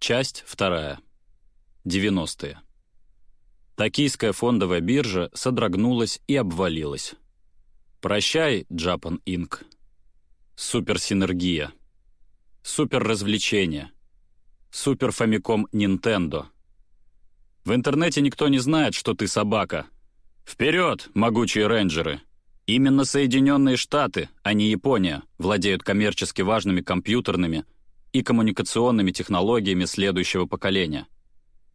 Часть вторая. 90-е. Токийская фондовая биржа содрогнулась и обвалилась. Прощай, Japan Inc. Суперсинергия. Суперразвлечение. Суперфамиком Nintendo. В интернете никто не знает, что ты собака. Вперед, могучие рейнджеры! Именно Соединенные Штаты, а не Япония, владеют коммерчески важными компьютерными и коммуникационными технологиями следующего поколения.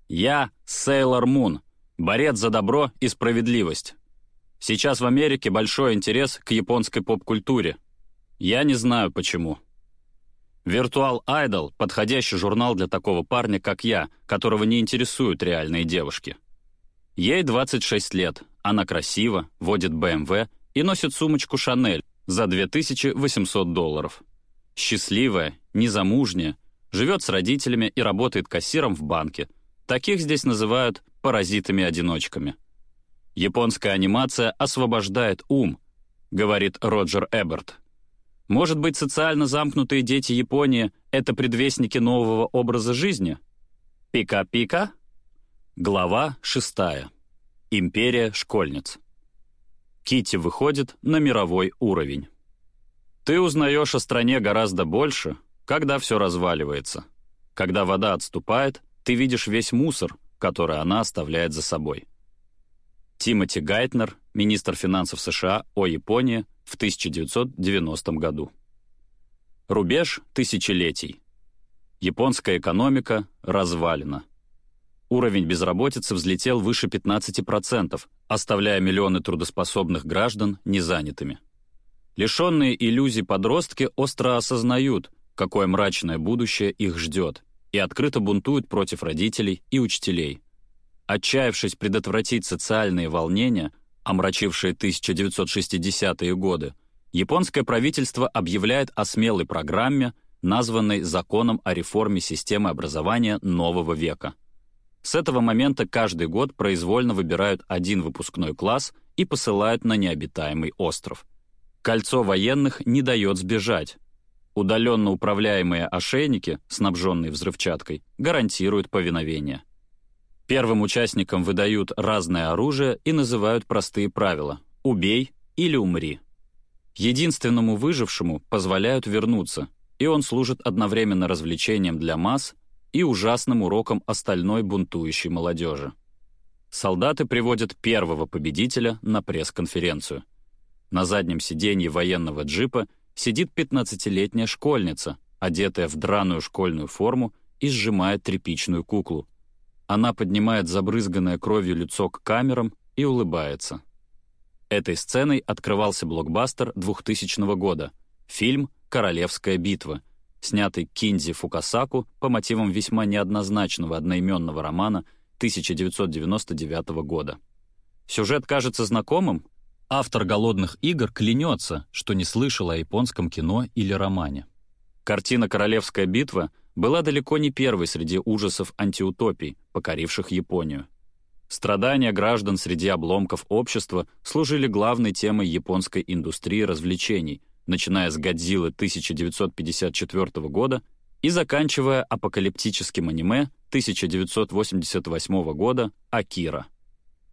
Я — Сейлор Мун, борец за добро и справедливость. Сейчас в Америке большой интерес к японской поп-культуре. Я не знаю почему. Virtual Idol — подходящий журнал для такого парня, как я, которого не интересуют реальные девушки. Ей 26 лет, она красива, водит BMW и носит сумочку Chanel за 2800 долларов. Счастливая, незамужняя, живет с родителями и работает кассиром в банке. Таких здесь называют паразитами-одиночками. Японская анимация освобождает ум, говорит Роджер Эберт. Может быть, социально замкнутые дети Японии — это предвестники нового образа жизни? Пика-пика? Глава шестая. Империя школьниц. Кити выходит на мировой уровень. Ты узнаешь о стране гораздо больше, когда все разваливается. Когда вода отступает, ты видишь весь мусор, который она оставляет за собой. Тимоти Гайтнер, министр финансов США о Японии в 1990 году. Рубеж тысячелетий. Японская экономика развалена. Уровень безработицы взлетел выше 15%, оставляя миллионы трудоспособных граждан незанятыми. Лишенные иллюзий подростки остро осознают, какое мрачное будущее их ждет, и открыто бунтуют против родителей и учителей. Отчаявшись предотвратить социальные волнения, омрачившие 1960-е годы, японское правительство объявляет о смелой программе, названной «Законом о реформе системы образования нового века». С этого момента каждый год произвольно выбирают один выпускной класс и посылают на необитаемый остров – Кольцо военных не дает сбежать. Удаленно управляемые ошейники, снабженные взрывчаткой, гарантируют повиновение. Первым участникам выдают разное оружие и называют простые правила «убей» или «умри». Единственному выжившему позволяют вернуться, и он служит одновременно развлечением для масс и ужасным уроком остальной бунтующей молодежи. Солдаты приводят первого победителя на пресс-конференцию. На заднем сиденье военного джипа сидит 15-летняя школьница, одетая в драную школьную форму и сжимает тряпичную куклу. Она поднимает забрызганное кровью лицо к камерам и улыбается. Этой сценой открывался блокбастер 2000 года, фильм «Королевская битва», снятый Кинзи Фукасаку по мотивам весьма неоднозначного одноименного романа 1999 года. Сюжет кажется знакомым, Автор «Голодных игр» клянется, что не слышал о японском кино или романе. Картина «Королевская битва» была далеко не первой среди ужасов антиутопий, покоривших Японию. Страдания граждан среди обломков общества служили главной темой японской индустрии развлечений, начиная с «Годзиллы» 1954 года и заканчивая апокалиптическим аниме 1988 года «Акира».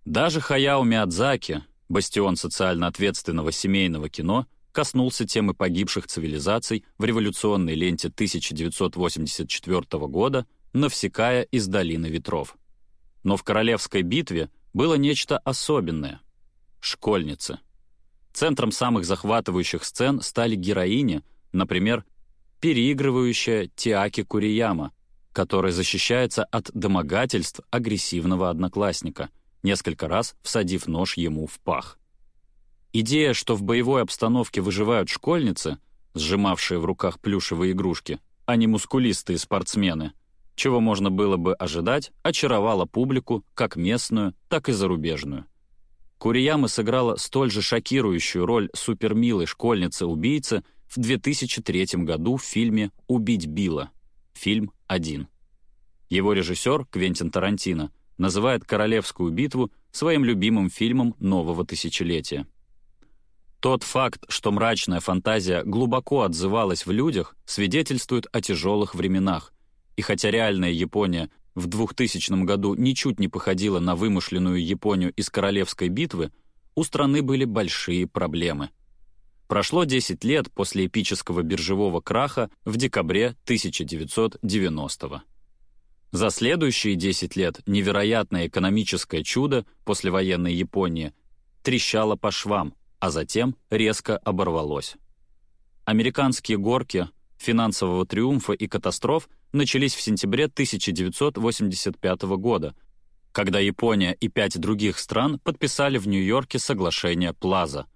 Даже Хаяо Миядзаки, бастион социально ответственного семейного кино, коснулся темы погибших цивилизаций в революционной ленте 1984 года «Навсекая из долины ветров». Но в Королевской битве было нечто особенное — школьницы. Центром самых захватывающих сцен стали героини, например, переигрывающая Тиаки Курияма, которая защищается от домогательств агрессивного одноклассника — несколько раз всадив нож ему в пах. Идея, что в боевой обстановке выживают школьницы, сжимавшие в руках плюшевые игрушки, а не мускулистые спортсмены, чего можно было бы ожидать, очаровала публику как местную, так и зарубежную. Курияма сыграла столь же шокирующую роль супермилой школьницы-убийцы в 2003 году в фильме «Убить Билла», фильм «Один». Его режиссер, Квентин Тарантино, называет «Королевскую битву» своим любимым фильмом нового тысячелетия. Тот факт, что мрачная фантазия глубоко отзывалась в людях, свидетельствует о тяжелых временах И хотя реальная Япония в 2000 году ничуть не походила на вымышленную Японию из Королевской битвы, у страны были большие проблемы. Прошло 10 лет после эпического биржевого краха в декабре 1990 -го. За следующие 10 лет невероятное экономическое чудо послевоенной Японии трещало по швам, а затем резко оборвалось. Американские горки финансового триумфа и катастроф начались в сентябре 1985 года, когда Япония и пять других стран подписали в Нью-Йорке соглашение Плаза.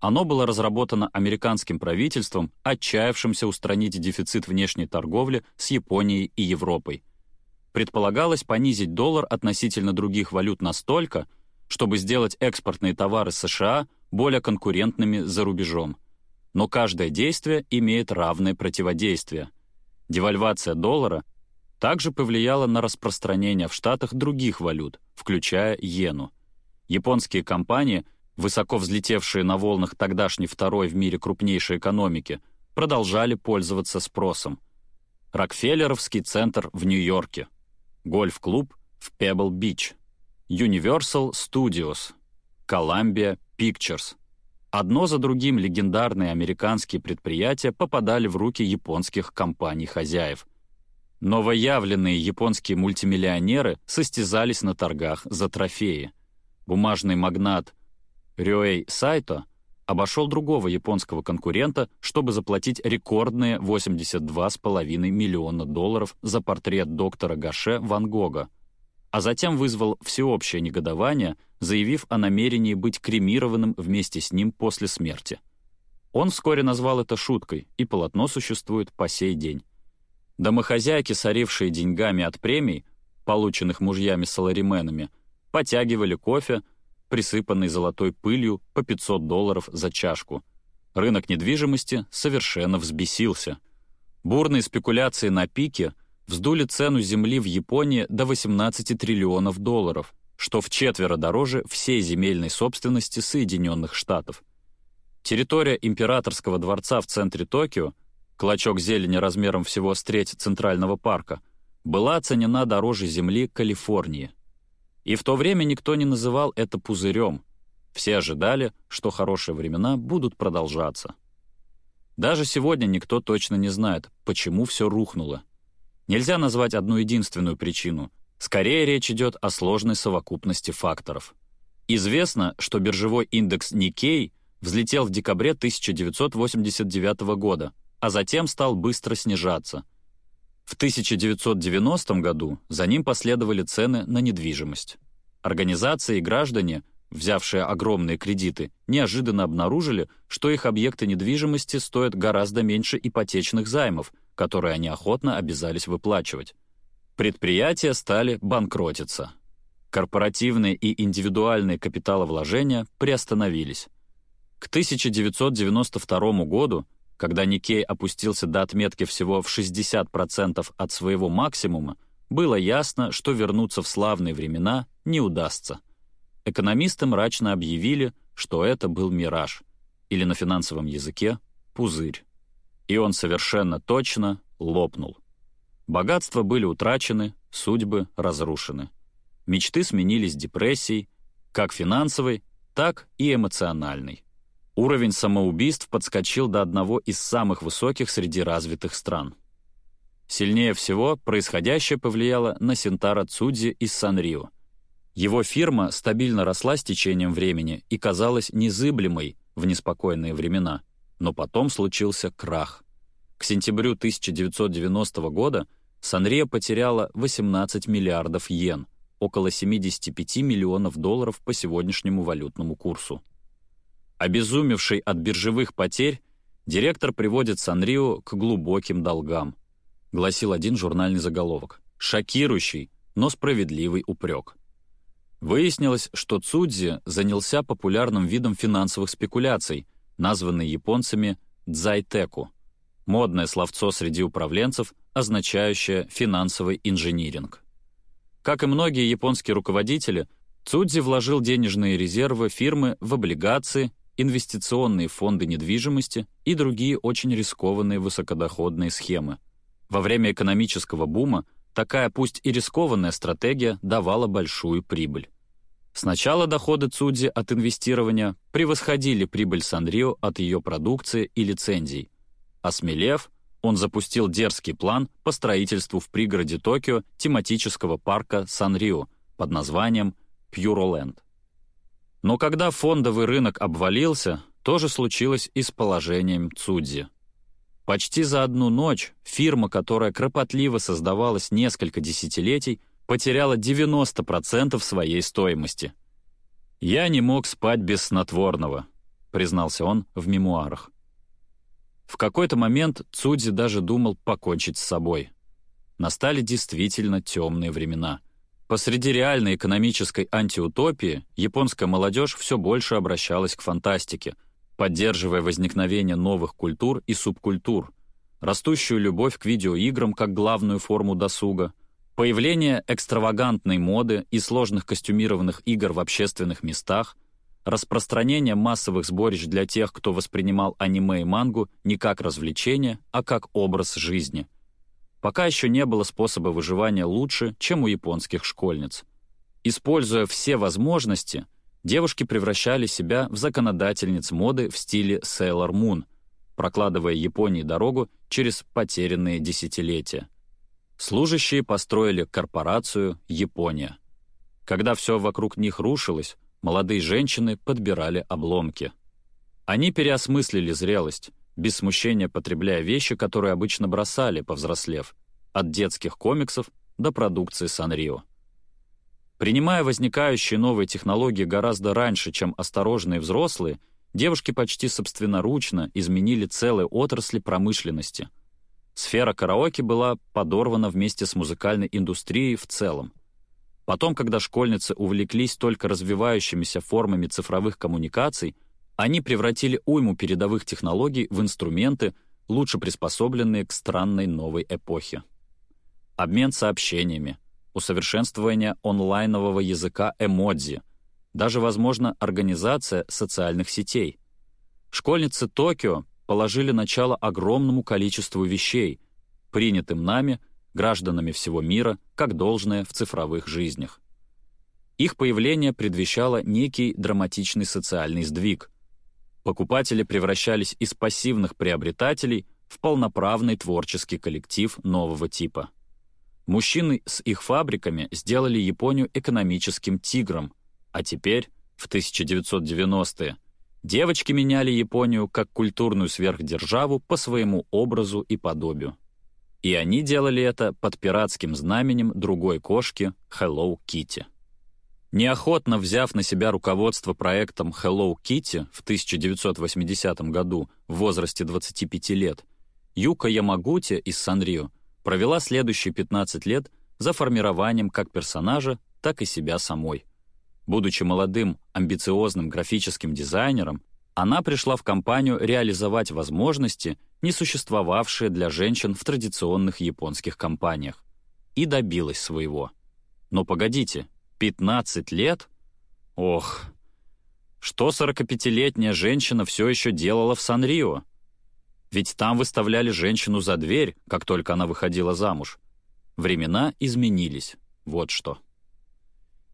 Оно было разработано американским правительством, отчаявшимся устранить дефицит внешней торговли с Японией и Европой. Предполагалось понизить доллар относительно других валют настолько, чтобы сделать экспортные товары США более конкурентными за рубежом. Но каждое действие имеет равное противодействие. Девальвация доллара также повлияла на распространение в Штатах других валют, включая иену. Японские компании, высоко взлетевшие на волнах тогдашней второй в мире крупнейшей экономики, продолжали пользоваться спросом. Рокфеллеровский центр в Нью-Йорке, гольф-клуб в Пебл-Бич, Universal Studios, Columbia Pictures. Одно за другим легендарные американские предприятия попадали в руки японских компаний-хозяев. Новоявленные японские мультимиллионеры состязались на торгах за трофеи. Бумажный магнат Рюэй Сайто обошел другого японского конкурента, чтобы заплатить рекордные 82,5 миллиона долларов за портрет доктора Гаше Ван Гога, а затем вызвал всеобщее негодование, заявив о намерении быть кремированным вместе с ним после смерти. Он вскоре назвал это шуткой, и полотно существует по сей день. Домохозяйки, сорившие деньгами от премий, полученных мужьями-саларименами, потягивали кофе, присыпанный золотой пылью по 500 долларов за чашку. Рынок недвижимости совершенно взбесился. Бурные спекуляции на пике — вздули цену земли в Японии до 18 триллионов долларов, что в четверо дороже всей земельной собственности Соединенных Штатов. Территория императорского дворца в центре Токио, клочок зелени размером всего с треть Центрального парка, была оценена дороже земли Калифорнии. И в то время никто не называл это пузырем. Все ожидали, что хорошие времена будут продолжаться. Даже сегодня никто точно не знает, почему все рухнуло Нельзя назвать одну единственную причину. Скорее речь идет о сложной совокупности факторов. Известно, что биржевой индекс Nikkei взлетел в декабре 1989 года, а затем стал быстро снижаться. В 1990 году за ним последовали цены на недвижимость. Организации и граждане, взявшие огромные кредиты, неожиданно обнаружили, что их объекты недвижимости стоят гораздо меньше ипотечных займов – которые они охотно обязались выплачивать. Предприятия стали банкротиться. Корпоративные и индивидуальные капиталовложения приостановились. К 1992 году, когда Никей опустился до отметки всего в 60% от своего максимума, было ясно, что вернуться в славные времена не удастся. Экономисты мрачно объявили, что это был мираж, или на финансовом языке — пузырь и он совершенно точно лопнул. Богатства были утрачены, судьбы разрушены. Мечты сменились депрессией, как финансовой, так и эмоциональной. Уровень самоубийств подскочил до одного из самых высоких среди развитых стран. Сильнее всего происходящее повлияло на Синтара Цудзи из Санрио. Его фирма стабильно росла с течением времени и казалась незыблемой в неспокойные времена — но потом случился крах. К сентябрю 1990 года Санрия потеряла 18 миллиардов йен, около 75 миллионов долларов по сегодняшнему валютному курсу. Обезумевший от биржевых потерь, директор приводит Санрио к глубоким долгам, гласил один журнальный заголовок. Шокирующий, но справедливый упрек. Выяснилось, что Цудзи занялся популярным видом финансовых спекуляций — названный японцами «дзайтеку» — модное словцо среди управленцев, означающее «финансовый инжиниринг». Как и многие японские руководители, Цудзи вложил денежные резервы фирмы в облигации, инвестиционные фонды недвижимости и другие очень рискованные высокодоходные схемы. Во время экономического бума такая пусть и рискованная стратегия давала большую прибыль. Сначала доходы Цудзи от инвестирования превосходили прибыль Санрио от ее продукции и лицензий. Осмелев, он запустил дерзкий план по строительству в пригороде Токио тематического парка Санрио под названием Пьюроленд. Но когда фондовый рынок обвалился, то же случилось и с положением Цудзи. Почти за одну ночь фирма, которая кропотливо создавалась несколько десятилетий, потеряла 90% своей стоимости. «Я не мог спать без снотворного», — признался он в мемуарах. В какой-то момент Цудзи даже думал покончить с собой. Настали действительно темные времена. Посреди реальной экономической антиутопии японская молодежь все больше обращалась к фантастике, поддерживая возникновение новых культур и субкультур, растущую любовь к видеоиграм как главную форму досуга — Появление экстравагантной моды и сложных костюмированных игр в общественных местах, распространение массовых сборищ для тех, кто воспринимал аниме и мангу не как развлечение, а как образ жизни. Пока еще не было способа выживания лучше, чем у японских школьниц. Используя все возможности, девушки превращали себя в законодательниц моды в стиле Sailor Moon, прокладывая Японии дорогу через потерянные десятилетия. Служащие построили корпорацию «Япония». Когда все вокруг них рушилось, молодые женщины подбирали обломки. Они переосмыслили зрелость, без смущения потребляя вещи, которые обычно бросали, повзрослев, от детских комиксов до продукции Санрио. Принимая возникающие новые технологии гораздо раньше, чем осторожные взрослые, девушки почти собственноручно изменили целые отрасли промышленности — Сфера караоке была подорвана вместе с музыкальной индустрией в целом. Потом, когда школьницы увлеклись только развивающимися формами цифровых коммуникаций, они превратили уйму передовых технологий в инструменты, лучше приспособленные к странной новой эпохе. Обмен сообщениями, усовершенствование онлайнового языка эмодзи, даже, возможно, организация социальных сетей. Школьницы Токио положили начало огромному количеству вещей, принятым нами, гражданами всего мира, как должное в цифровых жизнях. Их появление предвещало некий драматичный социальный сдвиг. Покупатели превращались из пассивных приобретателей в полноправный творческий коллектив нового типа. Мужчины с их фабриками сделали Японию экономическим тигром, а теперь, в 1990-е, Девочки меняли Японию как культурную сверхдержаву по своему образу и подобию. И они делали это под пиратским знаменем другой кошки Hello Kitty. Неохотно взяв на себя руководство проектом Hello Kitty в 1980 году в возрасте 25 лет, Юка Ямагути из Санрио провела следующие 15 лет за формированием как персонажа, так и себя самой. Будучи молодым, амбициозным графическим дизайнером, она пришла в компанию реализовать возможности, не существовавшие для женщин в традиционных японских компаниях, и добилась своего. Но погодите, 15 лет? Ох, что 45-летняя женщина все еще делала в Сан-Рио? Ведь там выставляли женщину за дверь, как только она выходила замуж. Времена изменились, вот что.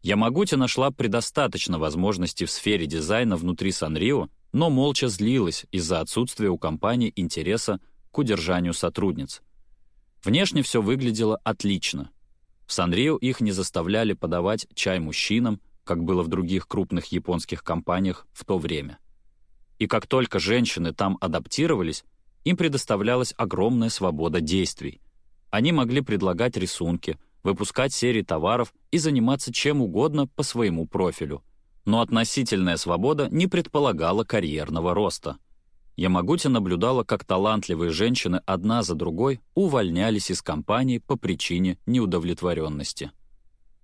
Ямагути нашла предостаточно возможностей в сфере дизайна внутри Санрио, но молча злилась из-за отсутствия у компании интереса к удержанию сотрудниц. Внешне все выглядело отлично. В Санрио их не заставляли подавать чай мужчинам, как было в других крупных японских компаниях в то время. И как только женщины там адаптировались, им предоставлялась огромная свобода действий. Они могли предлагать рисунки, выпускать серии товаров и заниматься чем угодно по своему профилю. Но относительная свобода не предполагала карьерного роста. Ямагути наблюдала, как талантливые женщины одна за другой увольнялись из компании по причине неудовлетворенности.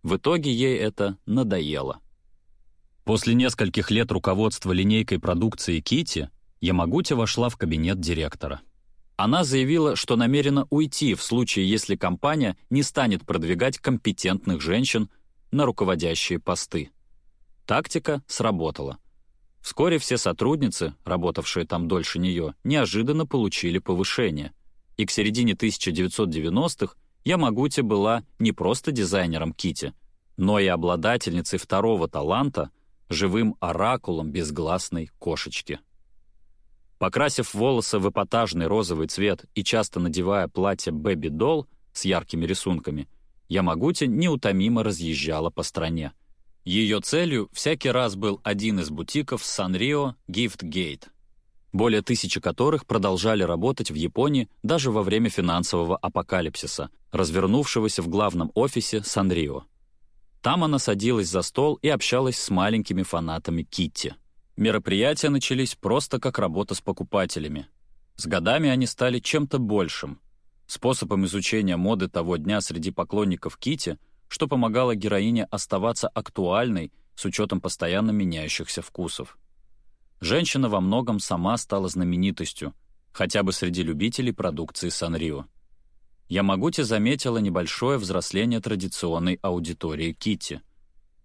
В итоге ей это надоело. После нескольких лет руководства линейкой продукции Кити Ямагути вошла в кабинет директора. Она заявила, что намерена уйти в случае, если компания не станет продвигать компетентных женщин на руководящие посты. Тактика сработала. Вскоре все сотрудницы, работавшие там дольше нее, неожиданно получили повышение. и к середине 1990-х Ямагути была не просто дизайнером Кити, но и обладательницей второго таланта, живым оракулом безгласной кошечки. Покрасив волосы в эпатажный розовый цвет и часто надевая платье «Бэби-долл» с яркими рисунками, Ямагути неутомимо разъезжала по стране. Ее целью всякий раз был один из бутиков Санрио Gift Gate, более тысячи которых продолжали работать в Японии даже во время финансового апокалипсиса, развернувшегося в главном офисе Санрио. Там она садилась за стол и общалась с маленькими фанатами Китти. Мероприятия начались просто как работа с покупателями. С годами они стали чем-то большим. Способом изучения моды того дня среди поклонников Кити, что помогало героине оставаться актуальной с учетом постоянно меняющихся вкусов. Женщина во многом сама стала знаменитостью, хотя бы среди любителей продукции Санрио. Ямагути заметила небольшое взросление традиционной аудитории Кити.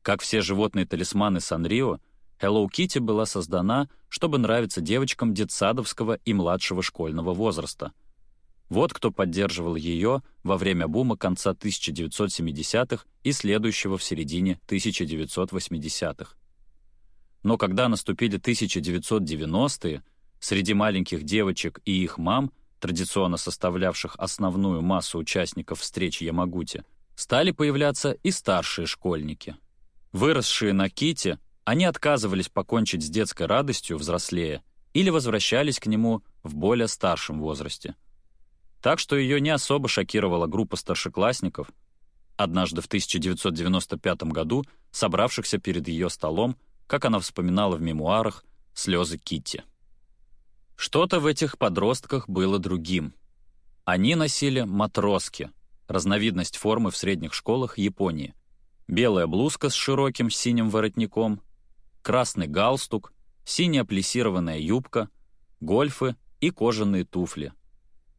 Как все животные талисманы Санрио, Hello Kitty была создана, чтобы нравиться девочкам детсадовского и младшего школьного возраста. Вот кто поддерживал ее во время бума конца 1970-х и следующего в середине 1980-х. Но когда наступили 1990-е, среди маленьких девочек и их мам, традиционно составлявших основную массу участников встреч Ямагути, стали появляться и старшие школьники. Выросшие на Ките, они отказывались покончить с детской радостью, взрослея, или возвращались к нему в более старшем возрасте. Так что ее не особо шокировала группа старшеклассников, однажды в 1995 году собравшихся перед ее столом, как она вспоминала в мемуарах, слезы Китти. Что-то в этих подростках было другим. Они носили матроски, разновидность формы в средних школах Японии. Белая блузка с широким синим воротником, красный галстук, синяя плессированная юбка, гольфы и кожаные туфли.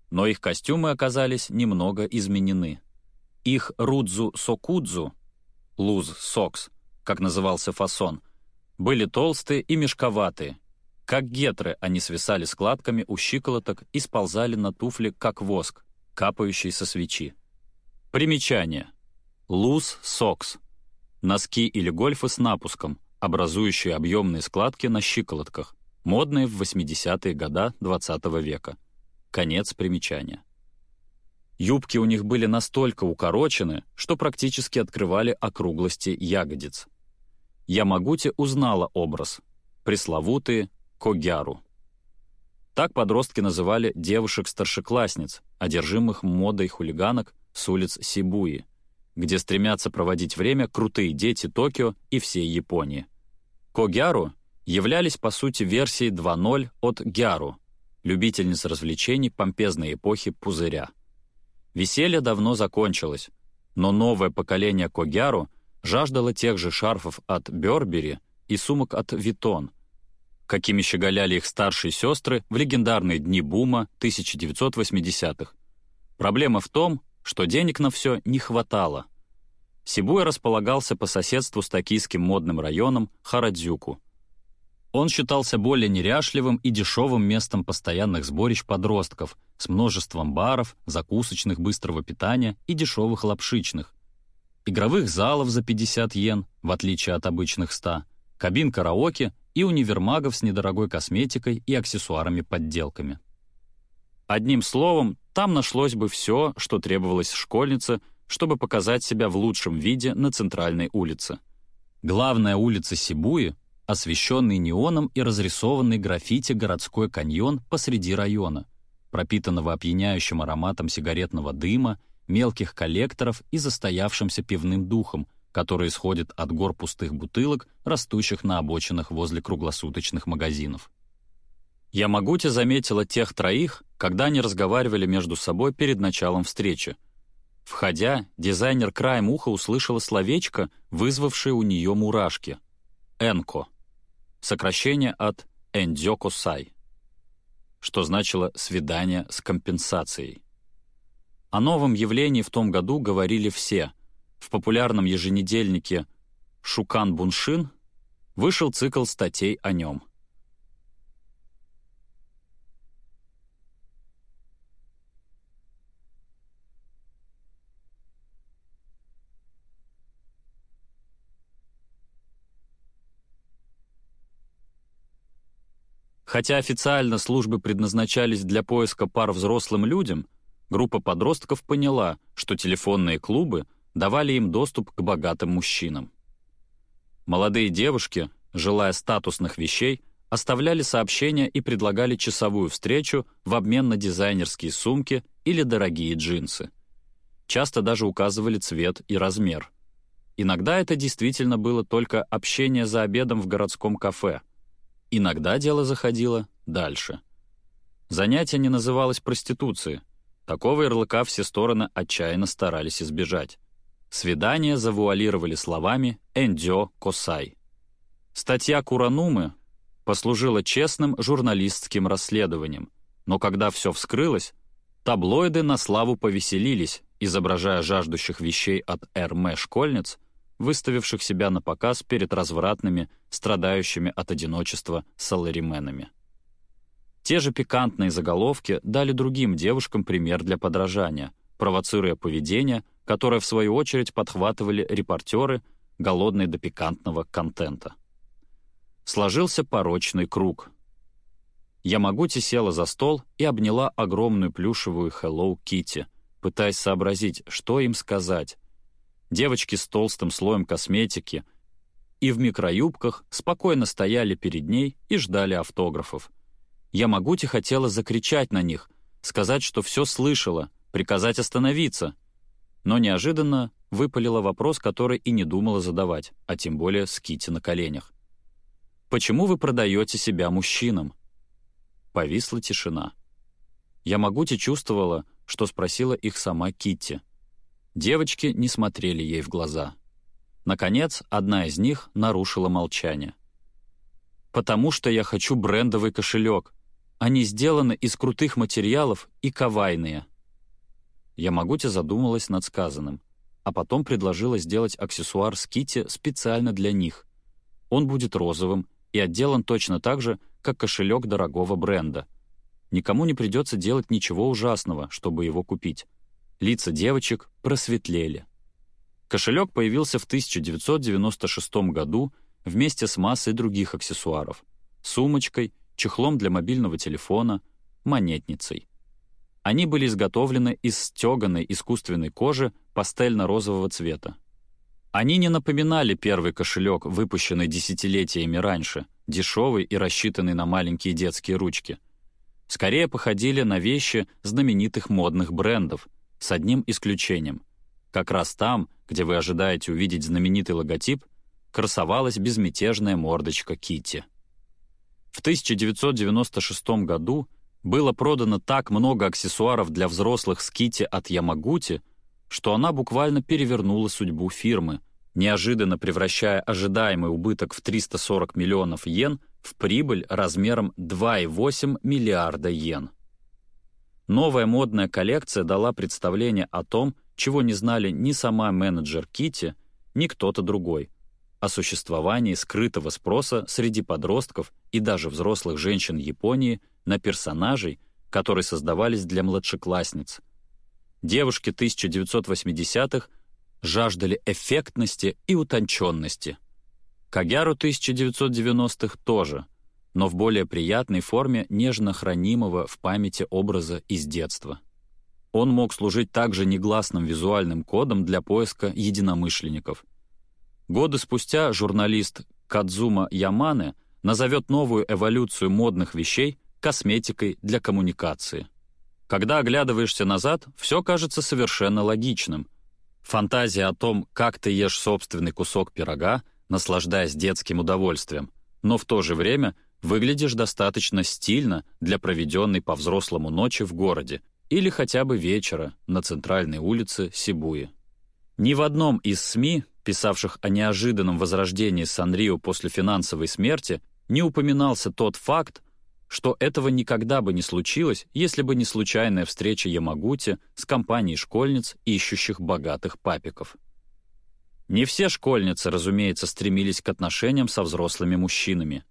Но их костюмы оказались немного изменены. Их рудзу-сокудзу, луз-сокс, как назывался фасон, были толстые и мешковатые. Как гетры они свисали складками у щиколоток и сползали на туфли, как воск, капающий со свечи. Примечание. Луз-сокс. Носки или гольфы с напуском, образующие объемные складки на щиколотках, модные в 80-е года XX -го века. Конец примечания. Юбки у них были настолько укорочены, что практически открывали округлости ягодиц. Ямагути узнала образ — пресловутые когяру. Так подростки называли девушек-старшеклассниц, одержимых модой хулиганок с улиц Сибуи — где стремятся проводить время крутые дети Токио и всей Японии. Когяру являлись, по сути, версией 2.0 от Гяру, любительниц развлечений помпезной эпохи пузыря. Веселье давно закончилось, но новое поколение Когяру жаждало тех же шарфов от Бёрбери и сумок от Витон, какими щеголяли их старшие сестры в легендарные дни бума 1980-х. Проблема в том, что денег на все не хватало. Сибуя располагался по соседству с токийским модным районом Харадзюку. Он считался более неряшливым и дешевым местом постоянных сборищ подростков с множеством баров, закусочных быстрого питания и дешевых лапшичных, игровых залов за 50 йен, в отличие от обычных 100, кабин караоке и универмагов с недорогой косметикой и аксессуарами-подделками. Одним словом, там нашлось бы все, что требовалось школьнице, чтобы показать себя в лучшем виде на центральной улице. Главная улица Сибуи, освещенный неоном и разрисованный граффити городской каньон посреди района, пропитанного опьяняющим ароматом сигаретного дыма, мелких коллекторов и застоявшимся пивным духом, который исходит от гор пустых бутылок, растущих на обочинах возле круглосуточных магазинов. Ямагути заметила тех троих, когда они разговаривали между собой перед началом встречи. Входя, дизайнер краем уха услышала словечко, вызвавшее у нее мурашки. «Энко». Сокращение от «эндзёко-сай», что значило «свидание с компенсацией». О новом явлении в том году говорили все. В популярном еженедельнике «Шукан Буншин» вышел цикл статей о нем. Хотя официально службы предназначались для поиска пар взрослым людям, группа подростков поняла, что телефонные клубы давали им доступ к богатым мужчинам. Молодые девушки, желая статусных вещей, оставляли сообщения и предлагали часовую встречу в обмен на дизайнерские сумки или дорогие джинсы. Часто даже указывали цвет и размер. Иногда это действительно было только общение за обедом в городском кафе. Иногда дело заходило дальше. Занятие не называлось проституцией. Такого ярлыка все стороны отчаянно старались избежать. Свидания завуалировали словами «эндё косай». Статья Куранумы послужила честным журналистским расследованием, но когда все вскрылось, таблоиды на славу повеселились, изображая жаждущих вещей от Эрме школьниц, выставивших себя на показ перед развратными, страдающими от одиночества саларименами. Те же пикантные заголовки дали другим девушкам пример для подражания, провоцируя поведение, которое в свою очередь подхватывали репортеры, голодные до пикантного контента. Сложился порочный круг. Ямагути села за стол и обняла огромную плюшевую Hello Kitty, пытаясь сообразить, что им сказать. Девочки с толстым слоем косметики и в микроюбках спокойно стояли перед ней и ждали автографов. Ямагути хотела закричать на них, сказать, что все слышала, приказать остановиться. Но неожиданно выпалила вопрос, который и не думала задавать, а тем более с Кити на коленях. «Почему вы продаете себя мужчинам?» Повисла тишина. Ямагути чувствовала, что спросила их сама Китти. Девочки не смотрели ей в глаза. Наконец, одна из них нарушила молчание. «Потому что я хочу брендовый кошелек. Они сделаны из крутых материалов и кавайные». Ямагути задумалась над сказанным, а потом предложила сделать аксессуар с Китти специально для них. Он будет розовым, и отделан точно так же, как кошелек дорогого бренда. Никому не придется делать ничего ужасного, чтобы его купить. Лица девочек просветлели. Кошелек появился в 1996 году вместе с массой других аксессуаров — сумочкой, чехлом для мобильного телефона, монетницей. Они были изготовлены из стеганой искусственной кожи пастельно-розового цвета. Они не напоминали первый кошелек, выпущенный десятилетиями раньше, дешевый и рассчитанный на маленькие детские ручки. Скорее походили на вещи знаменитых модных брендов, с одним исключением. Как раз там, где вы ожидаете увидеть знаменитый логотип, красовалась безмятежная мордочка Кити. В 1996 году было продано так много аксессуаров для взрослых с Кити от Ямагути, что она буквально перевернула судьбу фирмы, неожиданно превращая ожидаемый убыток в 340 миллионов йен в прибыль размером 2,8 миллиарда йен. Новая модная коллекция дала представление о том, чего не знали ни сама менеджер Кити, ни кто-то другой, о существовании скрытого спроса среди подростков и даже взрослых женщин Японии на персонажей, которые создавались для младшеклассниц. Девушки 1980-х жаждали эффектности и утонченности. Кагяру 1990-х тоже, но в более приятной форме нежно хранимого в памяти образа из детства. Он мог служить также негласным визуальным кодом для поиска единомышленников. Годы спустя журналист Кадзума Ямане назовет новую эволюцию модных вещей косметикой для коммуникации. Когда оглядываешься назад, все кажется совершенно логичным — Фантазия о том, как ты ешь собственный кусок пирога, наслаждаясь детским удовольствием, но в то же время выглядишь достаточно стильно для проведенной по-взрослому ночи в городе или хотя бы вечера на центральной улице Сибуи. Ни в одном из СМИ, писавших о неожиданном возрождении Санрио после финансовой смерти, не упоминался тот факт, что этого никогда бы не случилось, если бы не случайная встреча Ямагути с компанией школьниц, ищущих богатых папиков. Не все школьницы, разумеется, стремились к отношениям со взрослыми мужчинами.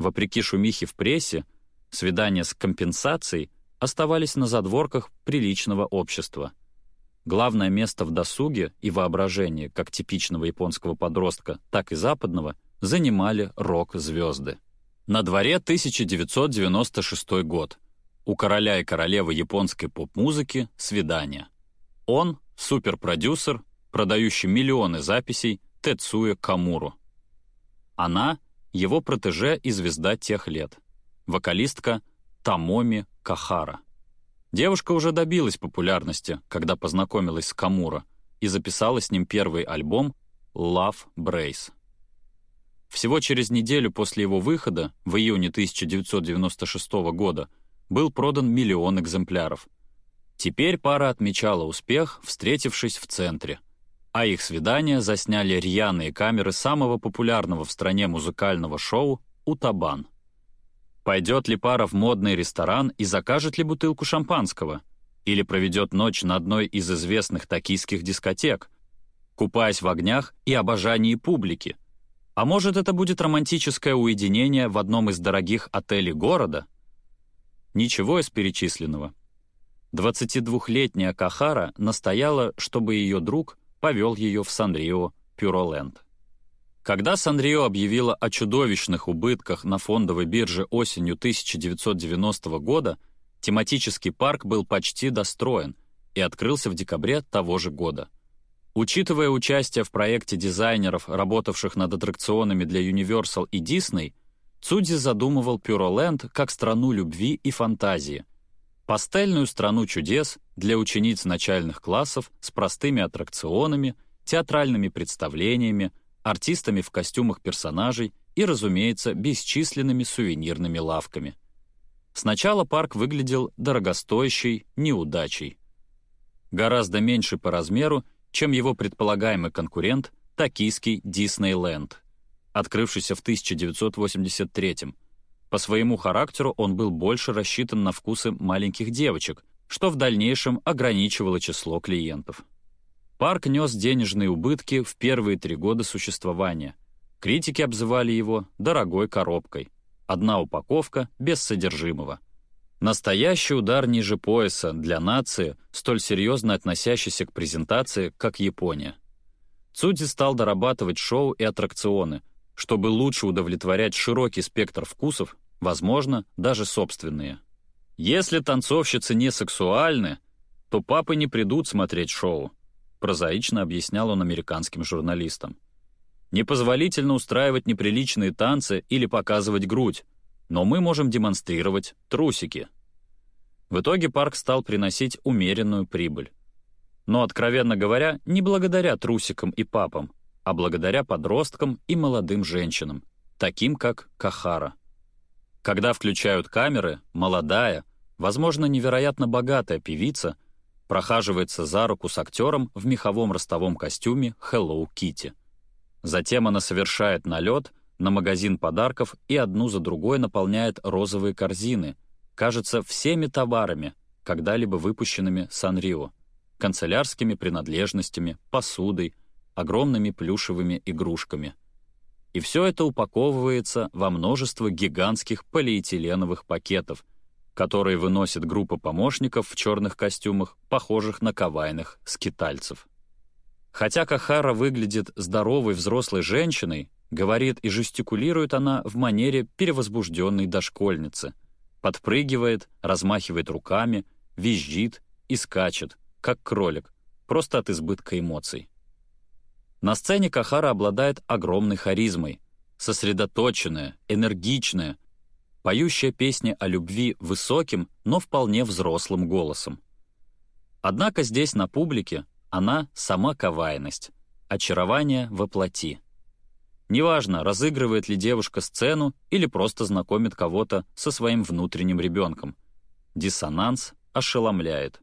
Вопреки шумихе в прессе, свидания с компенсацией оставались на задворках приличного общества. Главное место в досуге и воображении как типичного японского подростка, так и западного занимали рок-звезды. На дворе 1996 год. У короля и королевы японской поп-музыки свидание. Он — суперпродюсер, продающий миллионы записей Тецуя Камуру. Она — его протеже и звезда тех лет. Вокалистка Тамоми Кахара. Девушка уже добилась популярности, когда познакомилась с Камура и записала с ним первый альбом «Love Brace». Всего через неделю после его выхода, в июне 1996 года, был продан миллион экземпляров. Теперь пара отмечала успех, встретившись в центре. А их свидания засняли рьяные камеры самого популярного в стране музыкального шоу «Утабан». Пойдет ли пара в модный ресторан и закажет ли бутылку шампанского? Или проведет ночь на одной из известных токийских дискотек, купаясь в огнях и обожании публики, а может, это будет романтическое уединение в одном из дорогих отелей города? Ничего из перечисленного. 22-летняя Кахара настояла, чтобы ее друг повел ее в Санрио Пюроленд. Когда Санрио объявила о чудовищных убытках на фондовой бирже осенью 1990 года, тематический парк был почти достроен и открылся в декабре того же года — Учитывая участие в проекте дизайнеров, работавших над аттракционами для Universal и Disney, Цудзи задумывал Пюроленд как страну любви и фантазии. Пастельную страну чудес для учениц начальных классов с простыми аттракционами, театральными представлениями, артистами в костюмах персонажей и, разумеется, бесчисленными сувенирными лавками. Сначала парк выглядел дорогостоящей неудачей. Гораздо меньше по размеру чем его предполагаемый конкурент токийский Диснейленд, открывшийся в 1983 -м. По своему характеру он был больше рассчитан на вкусы маленьких девочек, что в дальнейшем ограничивало число клиентов. Парк нес денежные убытки в первые три года существования. Критики обзывали его «дорогой коробкой». Одна упаковка без содержимого — Настоящий удар ниже пояса для нации, столь серьезно относящейся к презентации, как Япония. Цуди стал дорабатывать шоу и аттракционы, чтобы лучше удовлетворять широкий спектр вкусов, возможно, даже собственные. Если танцовщицы не сексуальны, то папы не придут смотреть шоу, прозаично объяснял он американским журналистам. Непозволительно устраивать неприличные танцы или показывать грудь, но мы можем демонстрировать трусики. В итоге парк стал приносить умеренную прибыль. Но, откровенно говоря, не благодаря трусикам и папам, а благодаря подросткам и молодым женщинам, таким как Кахара. Когда включают камеры, молодая, возможно, невероятно богатая певица прохаживается за руку с актером в меховом ростовом костюме Hello Kitty. Затем она совершает налет на магазин подарков и одну за другой наполняет розовые корзины, кажется, всеми товарами, когда-либо выпущенными Санрио, канцелярскими принадлежностями, посудой, огромными плюшевыми игрушками. И все это упаковывается во множество гигантских полиэтиленовых пакетов, которые выносит группа помощников в черных костюмах, похожих на кавайных скитальцев. Хотя Кахара выглядит здоровой взрослой женщиной, Говорит и жестикулирует она в манере перевозбужденной дошкольницы. Подпрыгивает, размахивает руками, визжит и скачет, как кролик, просто от избытка эмоций. На сцене Кахара обладает огромной харизмой, сосредоточенная, энергичная, поющая песни о любви высоким, но вполне взрослым голосом. Однако здесь, на публике, она сама кавайность, очарование воплоти. Неважно, разыгрывает ли девушка сцену или просто знакомит кого-то со своим внутренним ребенком. Диссонанс ошеломляет.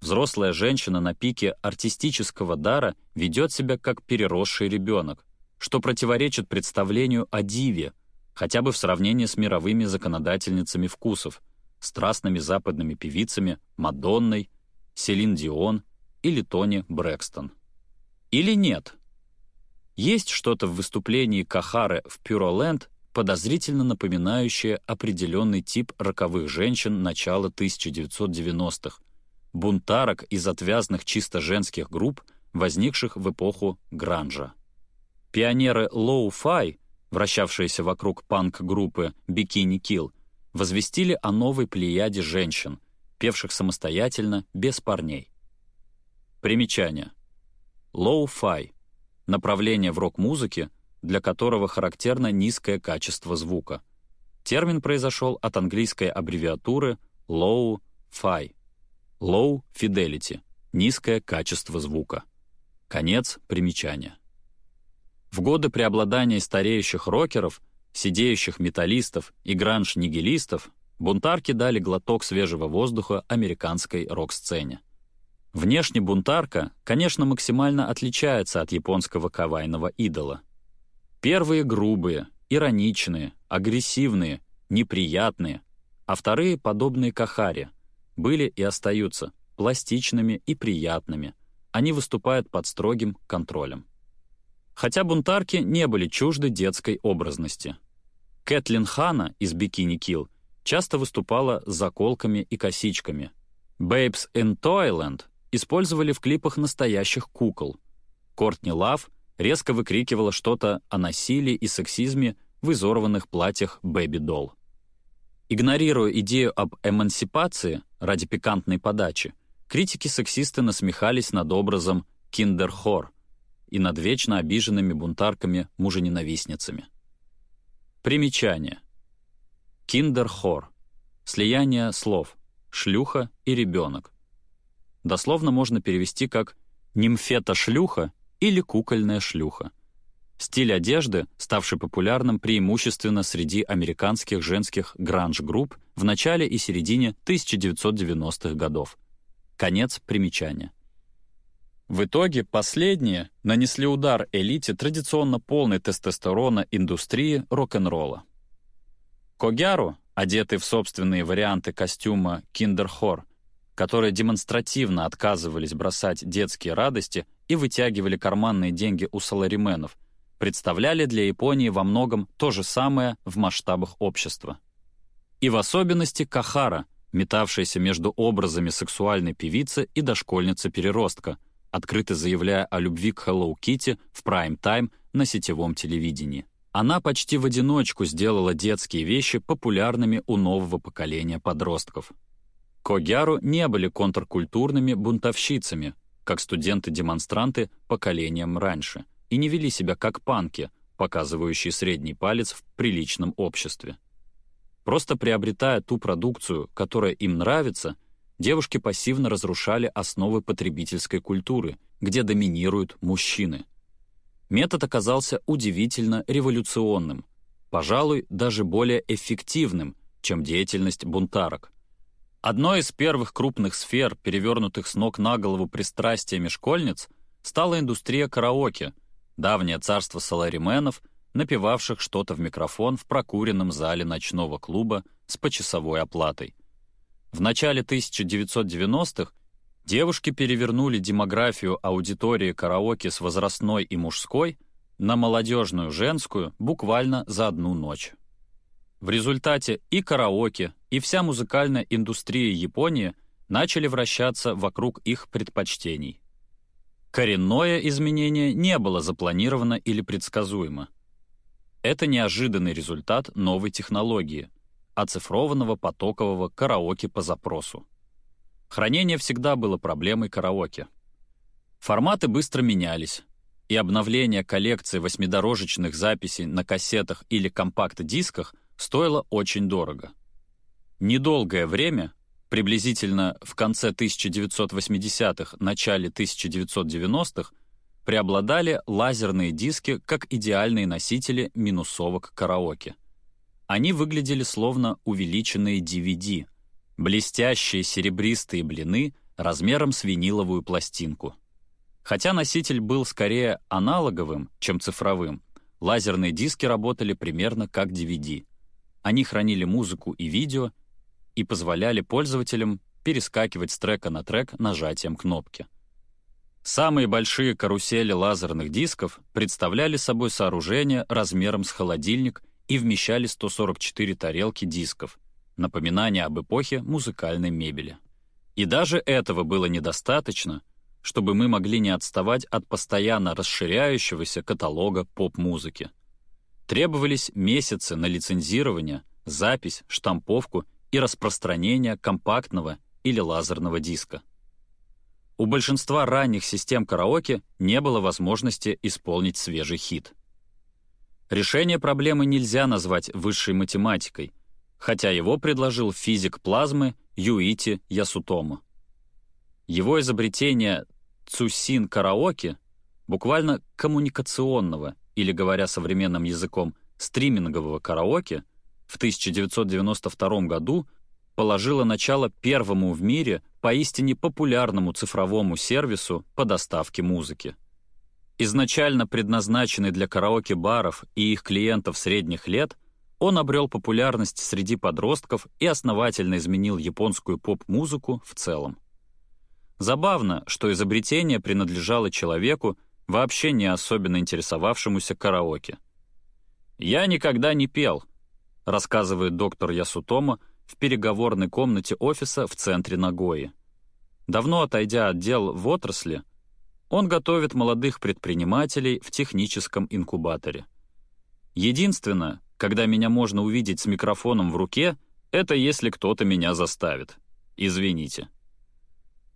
Взрослая женщина на пике артистического дара ведет себя как переросший ребенок, что противоречит представлению о диве, хотя бы в сравнении с мировыми законодательницами вкусов, страстными западными певицами Мадонной, Селин Дион или Тони Брэкстон. Или нет — есть что-то в выступлении Кахары в Пюроленд, подозрительно напоминающее определенный тип роковых женщин начала 1990-х, бунтарок из отвязных чисто женских групп, возникших в эпоху гранжа. Пионеры лоу-фай вращавшиеся вокруг панк-группы «Бикини Килл», возвестили о новой плеяде женщин, певших самостоятельно, без парней. Примечание. Лоу-фай — направление в рок-музыке, для которого характерно низкое качество звука. Термин произошел от английской аббревиатуры low-fi — low fidelity — низкое качество звука. Конец примечания. В годы преобладания стареющих рокеров, сидеющих металлистов и гранж-нигилистов бунтарки дали глоток свежего воздуха американской рок-сцене. Внешне бунтарка, конечно, максимально отличается от японского кавайного идола. Первые грубые, ироничные, агрессивные, неприятные, а вторые, подобные Кахаре, были и остаются пластичными и приятными. Они выступают под строгим контролем. Хотя бунтарки не были чужды детской образности. Кэтлин Хана из «Бикини Килл» часто выступала с заколками и косичками. Babes in Toyland использовали в клипах настоящих кукол. Кортни Лав резко выкрикивала что-то о насилии и сексизме в изорванных платьях Бэби Долл. Игнорируя идею об эмансипации ради пикантной подачи, критики-сексисты насмехались над образом «kinderwhore», и над вечно обиженными бунтарками-мужененавистницами. Примечание. Kinderwhore. Слияние слов «шлюха» и «ребенок». Дословно можно перевести как «нимфета-шлюха» или «кукольная шлюха». Стиль одежды, ставший популярным преимущественно среди американских женских гранж-групп в начале и середине 1990-х годов. Конец примечания. В итоге последние нанесли удар элите традиционно полной тестостерона индустрии рок-н-ролла. Когяру, одетый в собственные варианты костюма «Киндерхор», которые демонстративно отказывались бросать детские радости и вытягивали карманные деньги у саларименов, представляли для Японии во многом то же самое в масштабах общества. И в особенности Кахара, метавшаяся между образами сексуальной певицы и дошкольницы-переростка — открыто заявляя о любви к Hello Kitty в прайм-тайм на сетевом телевидении. Она почти в одиночку сделала детские вещи популярными у нового поколения подростков. Когяру не были контркультурными бунтовщицами, как студенты-демонстранты поколением раньше, и не вели себя как панки, показывающие средний палец в приличном обществе. Просто приобретая ту продукцию, которая им нравится — девушки пассивно разрушали основы потребительской культуры, где доминируют мужчины. Метод оказался удивительно революционным, пожалуй, даже более эффективным, чем деятельность бунтарок. Одной из первых крупных сфер, перевернутых с ног на голову пристрастиями школьниц, стала индустрия караоке, давнее царство саларименов, напевавших что-то в микрофон в прокуренном зале ночного клуба с почасовой оплатой. В начале 1990-х девушки перевернули демографию аудитории караоке с возрастной и мужской на молодежную женскую буквально за одну ночь. В результате и караоке, и вся музыкальная индустрия Японии начали вращаться вокруг их предпочтений. Коренное изменение не было запланировано или предсказуемо. Это неожиданный результат новой технологии — оцифрованного потокового караоке по запросу. Хранение всегда было проблемой караоке. Форматы быстро менялись, и обновление коллекции восьмидорожечных записей на кассетах или компакт-дисках стоило очень дорого. Недолгое время, приблизительно в конце 1980-х, начале 1990-х, преобладали лазерные диски как идеальные носители минусовок караоке. Они выглядели словно увеличенные DVD, блестящие серебристые блины размером с виниловую пластинку. Хотя носитель был скорее аналоговым, чем цифровым, лазерные диски работали примерно как DVD. Они хранили музыку и видео и позволяли пользователям перескакивать с трека на трек нажатием кнопки. Самые большие карусели лазерных дисков представляли собой сооружение размером с холодильник и вмещали 144 тарелки дисков, напоминание об эпохе музыкальной мебели. И даже этого было недостаточно, чтобы мы могли не отставать от постоянно расширяющегося каталога поп-музыки. требовались месяцы на лицензирование, запись, штамповку и распространение компактного или лазерного диска. У большинства ранних систем караоке не было возможности исполнить свежий хит. Решение проблемы нельзя назвать высшей математикой, хотя его предложил физик плазмы Юити Ясутомо. Его изобретение «Цусин караоке» буквально коммуникационного, или, говоря современным языком, стримингового караоке, в 1992 году положило начало первому в мире поистине популярному цифровому сервису по доставке музыки. Изначально предназначенный для караоке-баров и их клиентов средних лет, он обрел популярность среди подростков и основательно изменил японскую поп-музыку в целом. Забавно, что изобретение принадлежало человеку, вообще не особенно интересовавшемуся караоке. «Я никогда не пел», — рассказывает доктор Ясутома в переговорной комнате офиса в центре Нагои. Давно отойдя от дел в отрасли, он готовит молодых предпринимателей в техническом инкубаторе. Единственное, когда меня можно увидеть с микрофоном в руке, это если кто-то меня заставит. Извините.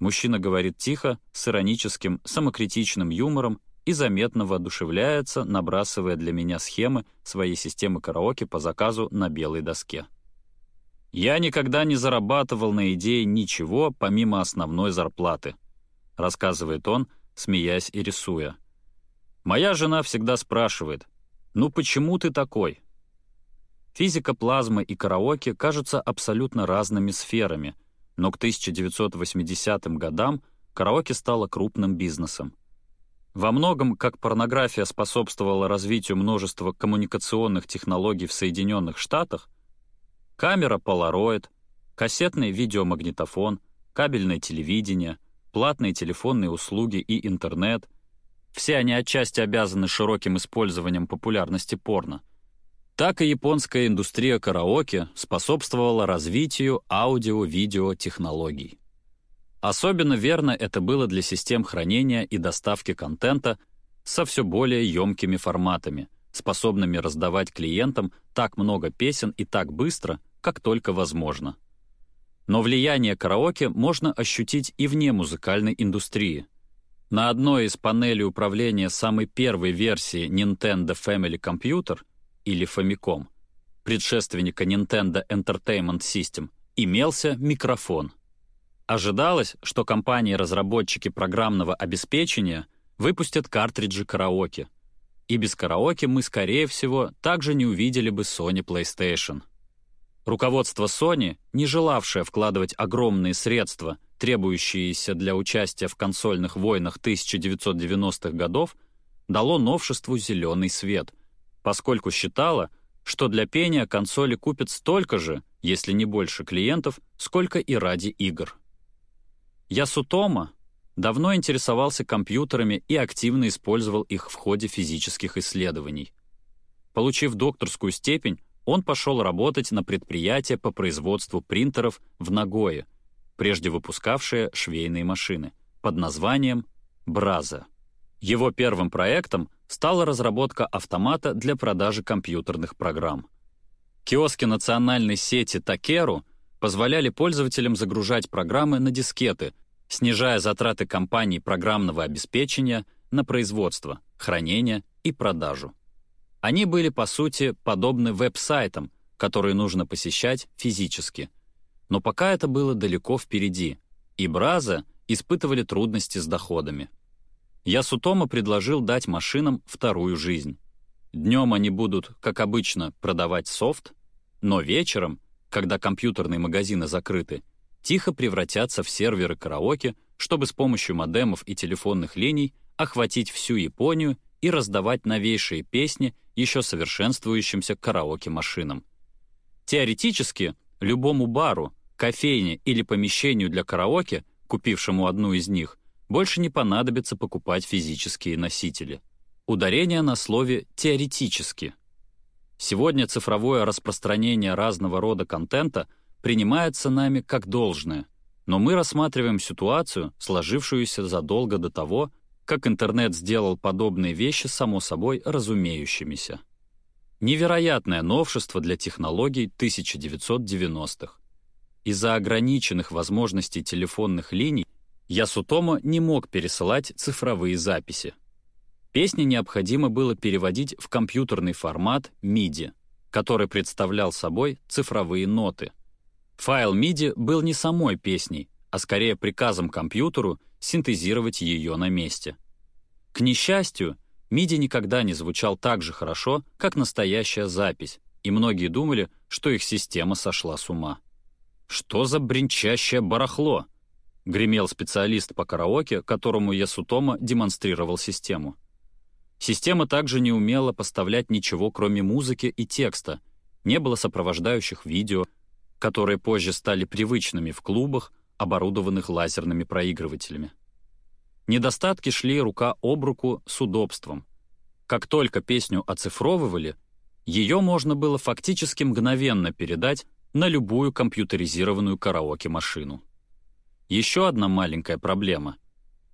Мужчина говорит тихо, с ироническим, самокритичным юмором и заметно воодушевляется, набрасывая для меня схемы своей системы караоке по заказу на белой доске. «Я никогда не зарабатывал на идее ничего, помимо основной зарплаты», рассказывает он, смеясь и рисуя. «Моя жена всегда спрашивает, ну почему ты такой?» Физика плазмы и караоке кажутся абсолютно разными сферами, но к 1980 годам караоке стало крупным бизнесом. Во многом, как порнография способствовала развитию множества коммуникационных технологий в Соединенных Штатах, камера Polaroid, кассетный видеомагнитофон, кабельное телевидение, платные телефонные услуги и интернет — все они отчасти обязаны широким использованием популярности порно — так и японская индустрия караоке способствовала развитию аудио-видео технологий. Особенно верно это было для систем хранения и доставки контента со все более емкими форматами, способными раздавать клиентам так много песен и так быстро, как только возможно. Но влияние караоке можно ощутить и вне музыкальной индустрии. На одной из панелей управления самой первой версии Nintendo Family Computer — или Famicom, предшественника Nintendo Entertainment System, имелся микрофон. Ожидалось, что компании-разработчики программного обеспечения выпустят картриджи караоке. И без караоке мы, скорее всего, также не увидели бы Sony PlayStation. Руководство Sony, не желавшее вкладывать огромные средства, требующиеся для участия в консольных войнах 1990-х годов, дало новшеству зеленый свет — поскольку считала, что для пения консоли купят столько же, если не больше клиентов, сколько и ради игр. Ясутома давно интересовался компьютерами и активно использовал их в ходе физических исследований. Получив докторскую степень, он пошел работать на предприятие по производству принтеров в Нагое, прежде выпускавшее швейные машины, под названием «Браза». Его первым проектом стала разработка автомата для продажи компьютерных программ. Киоски национальной сети Такеру позволяли пользователям загружать программы на дискеты, снижая затраты компаний программного обеспечения на производство, хранение и продажу. Они были, по сути, подобны веб-сайтам, которые нужно посещать физически. Но пока это было далеко впереди, и Браза испытывали трудности с доходами. Ясутома предложил дать машинам вторую жизнь. Днем они будут, как обычно, продавать софт, но вечером, когда компьютерные магазины закрыты, тихо превратятся в серверы караоке, чтобы с помощью модемов и телефонных линий охватить всю Японию и раздавать новейшие песни еще совершенствующимся караоке-машинам. Теоретически, любому бару, кофейне или помещению для караоке, купившему одну из них, больше не понадобится покупать физические носители. Ударение на слове «теоретически». Сегодня цифровое распространение разного рода контента принимается нами как должное, но мы рассматриваем ситуацию, сложившуюся задолго до того, как интернет сделал подобные вещи само собой разумеющимися. Невероятное новшество для технологий 1990-х. Из-за ограниченных возможностей телефонных линий Ясутомо не мог пересылать цифровые записи. Песни необходимо было переводить в компьютерный формат MIDI, который представлял собой цифровые ноты. Файл MIDI был не самой песней, а скорее приказом компьютеру синтезировать ее на месте. К несчастью, MIDI никогда не звучал так же хорошо, как настоящая запись, и многие думали, что их система сошла с ума. «Что за бренчащее барахло?» — гремел специалист по караоке, которому Ясутома демонстрировал систему. Система также не умела поставлять ничего, кроме музыки и текста, не было сопровождающих видео, которые позже стали привычными в клубах, оборудованных лазерными проигрывателями. Недостатки шли рука об руку с удобством. Как только песню оцифровывали, ее можно было фактически мгновенно передать на любую компьютеризированную караоке-машину. Еще одна маленькая проблема.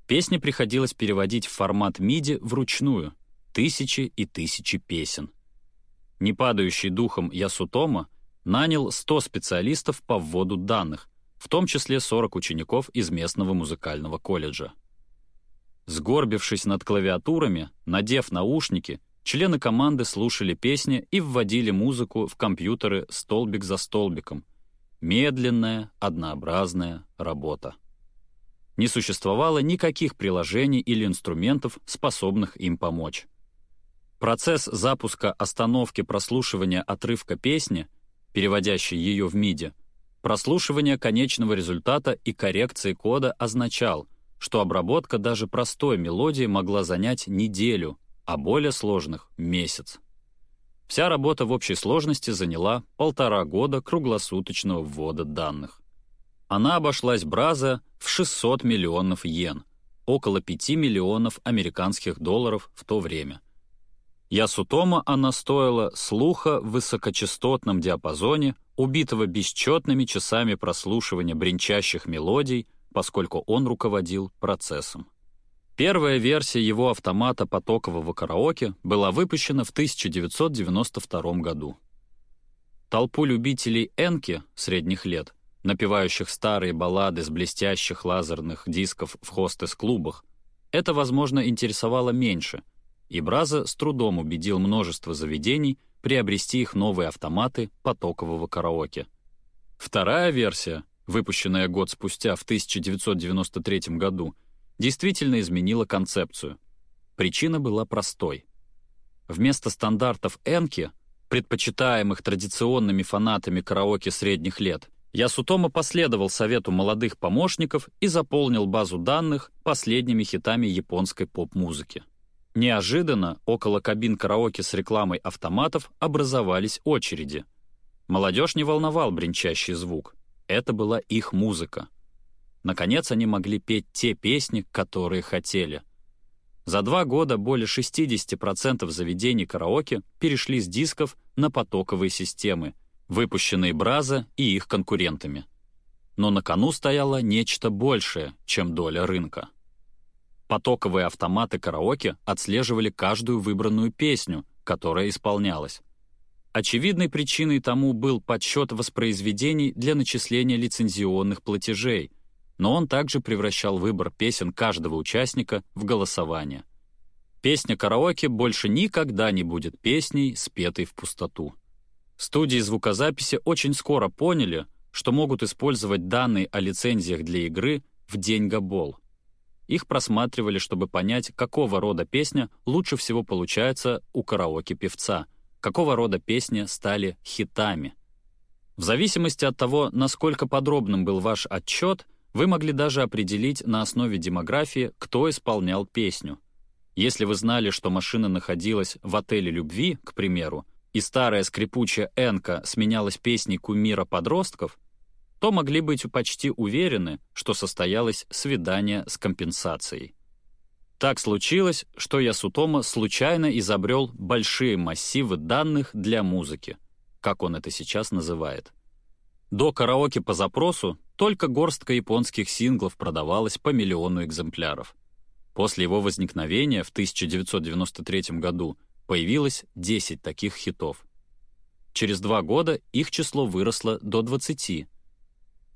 Песни приходилось переводить в формат MIDI вручную, тысячи и тысячи песен. Не падающий духом Ясутома нанял 100 специалистов по вводу данных, в том числе 40 учеников из местного музыкального колледжа. Сгорбившись над клавиатурами, надев наушники, члены команды слушали песни и вводили музыку в компьютеры столбик за столбиком. Медленная, однообразная работа. Не существовало никаких приложений или инструментов, способных им помочь. Процесс запуска остановки прослушивания отрывка песни, переводящей ее в MIDI, прослушивание конечного результата и коррекции кода означал, что обработка даже простой мелодии могла занять неделю, а более сложных — месяц. Вся работа в общей сложности заняла полтора года круглосуточного ввода данных. Она обошлась Браза в 600 миллионов йен, около 5 миллионов американских долларов в то время. Ясутома она стоила слуха в высокочастотном диапазоне, убитого бесчетными часами прослушивания бренчащих мелодий, поскольку он руководил процессом. Первая версия его автомата потокового караоке была выпущена в 1992 году. Толпу любителей энки средних лет, напевающих старые баллады с блестящих лазерных дисков в хостес-клубах, это, возможно, интересовало меньше, и Браза с трудом убедил множество заведений приобрести их новые автоматы потокового караоке. Вторая версия выпущенная год спустя в 1993 году, действительно изменила концепцию. Причина была простой. Вместо стандартов Энки, предпочитаемых традиционными фанатами караоке средних лет, Ясутома последовал совету молодых помощников и заполнил базу данных последними хитами японской поп-музыки. Неожиданно около кабин караоке с рекламой автоматов образовались очереди. Молодежь не волновал бренчащий звук. Это была их музыка. Наконец они могли петь те песни, которые хотели. За два года более 60% заведений караоке перешли с дисков на потоковые системы, выпущенные Браза и их конкурентами. Но на кону стояло нечто большее, чем доля рынка. Потоковые автоматы караоке отслеживали каждую выбранную песню, которая исполнялась. Очевидной причиной тому был подсчет воспроизведений для начисления лицензионных платежей, но он также превращал выбор песен каждого участника в голосование. Песня караоке больше никогда не будет песней, спетой в пустоту. Студии звукозаписи очень скоро поняли, что могут использовать данные о лицензиях для игры в деньгобол. Их просматривали, чтобы понять, какого рода песня лучше всего получается у караоке-певца — какого рода песни стали хитами. В зависимости от того, насколько подробным был ваш отчет, вы могли даже определить на основе демографии, кто исполнял песню. Если вы знали, что машина находилась в отеле любви, к примеру, и старая скрипучая «Энка» сменялась песней кумира подростков, то могли быть почти уверены, что состоялось свидание с компенсацией. Так случилось, что Ясутома случайно изобрел большие массивы данных для музыки, как он это сейчас называет. До караоке по запросу только горстка японских синглов продавалась по миллиону экземпляров. После его возникновения в 1993 году появилось 10 таких хитов. Через два года их число выросло до 20.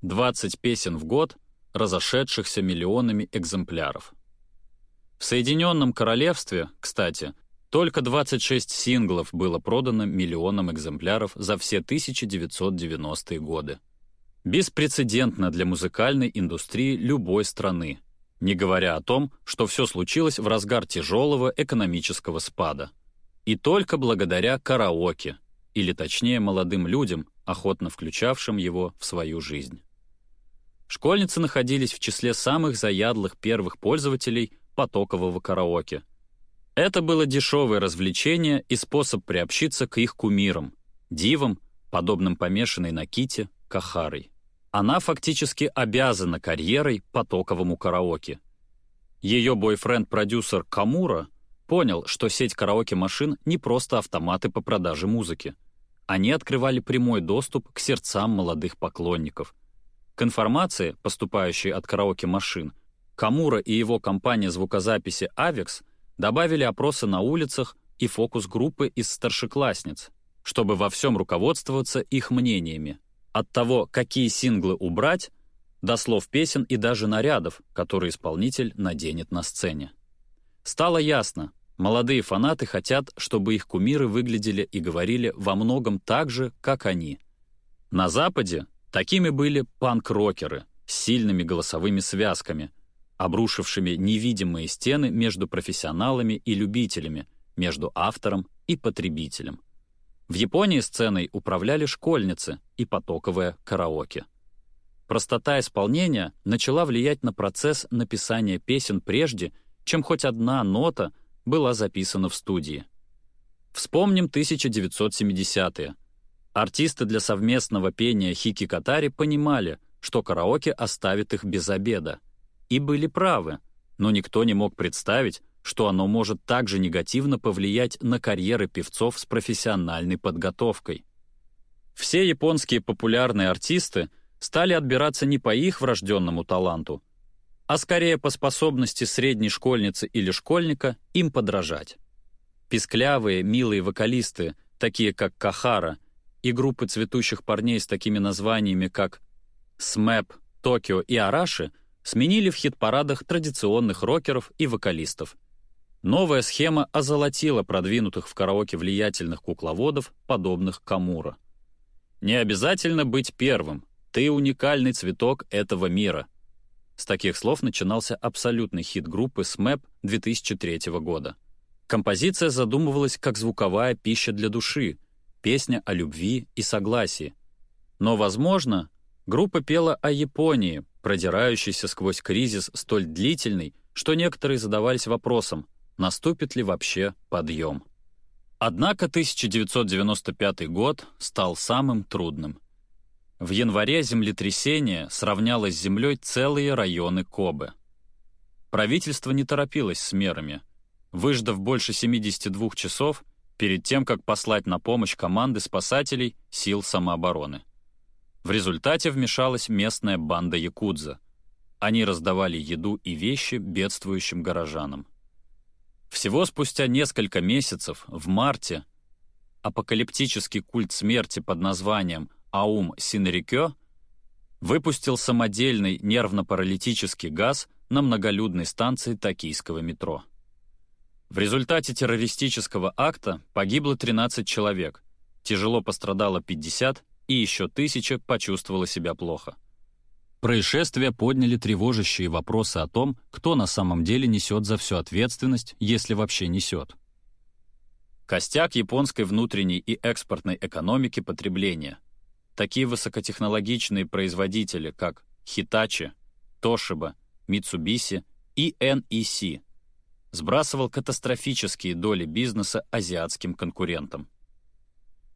20 песен в год, разошедшихся миллионами экземпляров. В Соединенном Королевстве, кстати, только 26 синглов было продано миллионам экземпляров за все 1990-е годы. Беспрецедентно для музыкальной индустрии любой страны, не говоря о том, что все случилось в разгар тяжелого экономического спада. И только благодаря караоке, или точнее молодым людям, охотно включавшим его в свою жизнь. Школьницы находились в числе самых заядлых первых пользователей потокового караоке. Это было дешевое развлечение и способ приобщиться к их кумирам, дивам, подобным помешанной на ките, кахарой. Она фактически обязана карьерой потоковому караоке. Ее бойфренд-продюсер Камура понял, что сеть караоке-машин не просто автоматы по продаже музыки — они открывали прямой доступ к сердцам молодых поклонников. К информации, поступающей от караоке-машин, Камура и его компания звукозаписи «Авекс» добавили опросы на улицах и фокус-группы из старшеклассниц, чтобы во всем руководствоваться их мнениями. От того, какие синглы убрать, до слов песен и даже нарядов, которые исполнитель наденет на сцене. Стало ясно, Молодые фанаты хотят, чтобы их кумиры выглядели и говорили во многом так же, как они. На Западе такими были панк-рокеры с сильными голосовыми связками, обрушившими невидимые стены между профессионалами и любителями, между автором и потребителем. В Японии сценой управляли школьницы и потоковое караоке. Простота исполнения начала влиять на процесс написания песен прежде, чем хоть одна нота — была записана в студии. Вспомним 1970-е. Артисты для совместного пения хики-катари понимали, что караоке оставит их без обеда. И были правы, но никто не мог представить, что оно может также негативно повлиять на карьеры певцов с профессиональной подготовкой. Все японские популярные артисты стали отбираться не по их врожденному таланту, а скорее по способности средней школьницы или школьника им подражать. Писклявые, милые вокалисты, такие как Кахара, и группы цветущих парней с такими названиями, как СМЭП, Токио и Араши, сменили в хит-парадах традиционных рокеров и вокалистов. Новая схема озолотила продвинутых в караоке влиятельных кукловодов, подобных Камура. Не обязательно быть первым, ты уникальный цветок этого мира — с таких слов начинался абсолютный хит группы SMAP 2003 года. Композиция задумывалась как звуковая пища для души, песня о любви и согласии. Но, возможно, группа пела о Японии, продирающейся сквозь кризис столь длительный, что некоторые задавались вопросом, наступит ли вообще подъем. Однако 1995 год стал самым трудным — в январе землетрясение сравняло с землей целые районы Кобе. Правительство не торопилось с мерами. Выждав больше 72 часов, перед тем, как послать на помощь команды спасателей сил самообороны. В результате вмешалась местная банда Якудза. Они раздавали еду и вещи бедствующим горожанам. Всего спустя несколько месяцев, в марте, апокалиптический культ смерти под названием Аум Синрикё выпустил самодельный нервно-паралитический газ на многолюдной станции токийского метро. В результате террористического акта погибло 13 человек, тяжело пострадало 50 и еще тысяча почувствовала себя плохо. Происшествия подняли тревожащие вопросы о том, кто на самом деле несет за всю ответственность, если вообще несет. Костяк японской внутренней и экспортной экономики потребления – Такие высокотехнологичные производители, как Hitachi, Toshiba, Mitsubishi и NEC, сбрасывал катастрофические доли бизнеса азиатским конкурентам.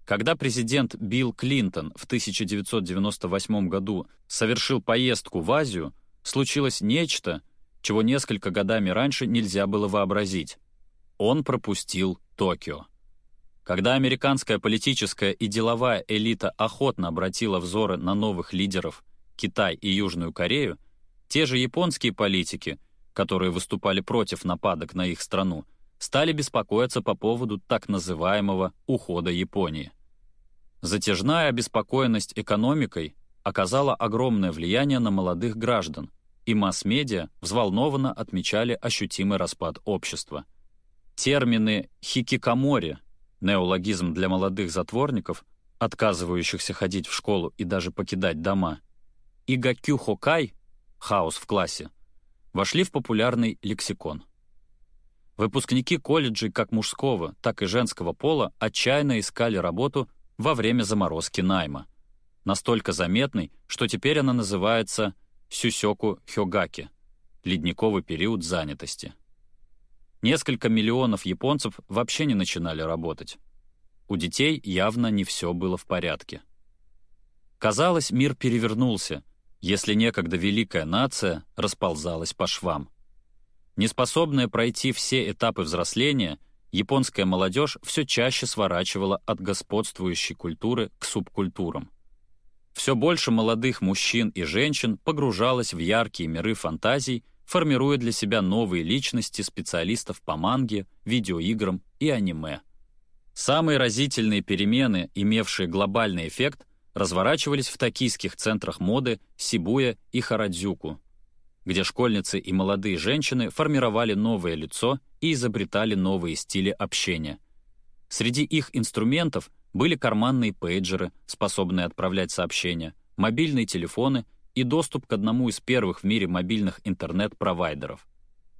Когда президент Билл Клинтон в 1998 году совершил поездку в Азию, случилось нечто, чего несколько годами раньше нельзя было вообразить. Он пропустил Токио. Когда американская политическая и деловая элита охотно обратила взоры на новых лидеров Китай и Южную Корею, те же японские политики, которые выступали против нападок на их страну, стали беспокоиться по поводу так называемого «ухода Японии». Затяжная обеспокоенность экономикой оказала огромное влияние на молодых граждан, и масс-медиа взволнованно отмечали ощутимый распад общества. Термины «хикикамори» — неологизм для молодых затворников, отказывающихся ходить в школу и даже покидать дома, и «гакюхокай» — хаос в классе, вошли в популярный лексикон. Выпускники колледжей как мужского, так и женского пола отчаянно искали работу во время заморозки найма. Настолько заметной, что теперь она называется Сюсёку Хёгаки — ледниковый период занятости. Несколько миллионов японцев вообще не начинали работать. У детей явно не все было в порядке. Казалось, мир перевернулся, если некогда великая нация расползалась по швам. Неспособная пройти все этапы взросления, японская молодежь все чаще сворачивала от господствующей культуры к субкультурам. Все больше молодых мужчин и женщин погружалось в яркие миры фантазий, формируя для себя новые личности специалистов по манге, видеоиграм и аниме. Самые разительные перемены, имевшие глобальный эффект, разворачивались в токийских центрах моды Сибуя и Харадзюку, где школьницы и молодые женщины формировали новое лицо и изобретали новые стили общения. Среди их инструментов были карманные пейджеры, способные отправлять сообщения, мобильные телефоны и доступ к одному из первых в мире мобильных интернет-провайдеров.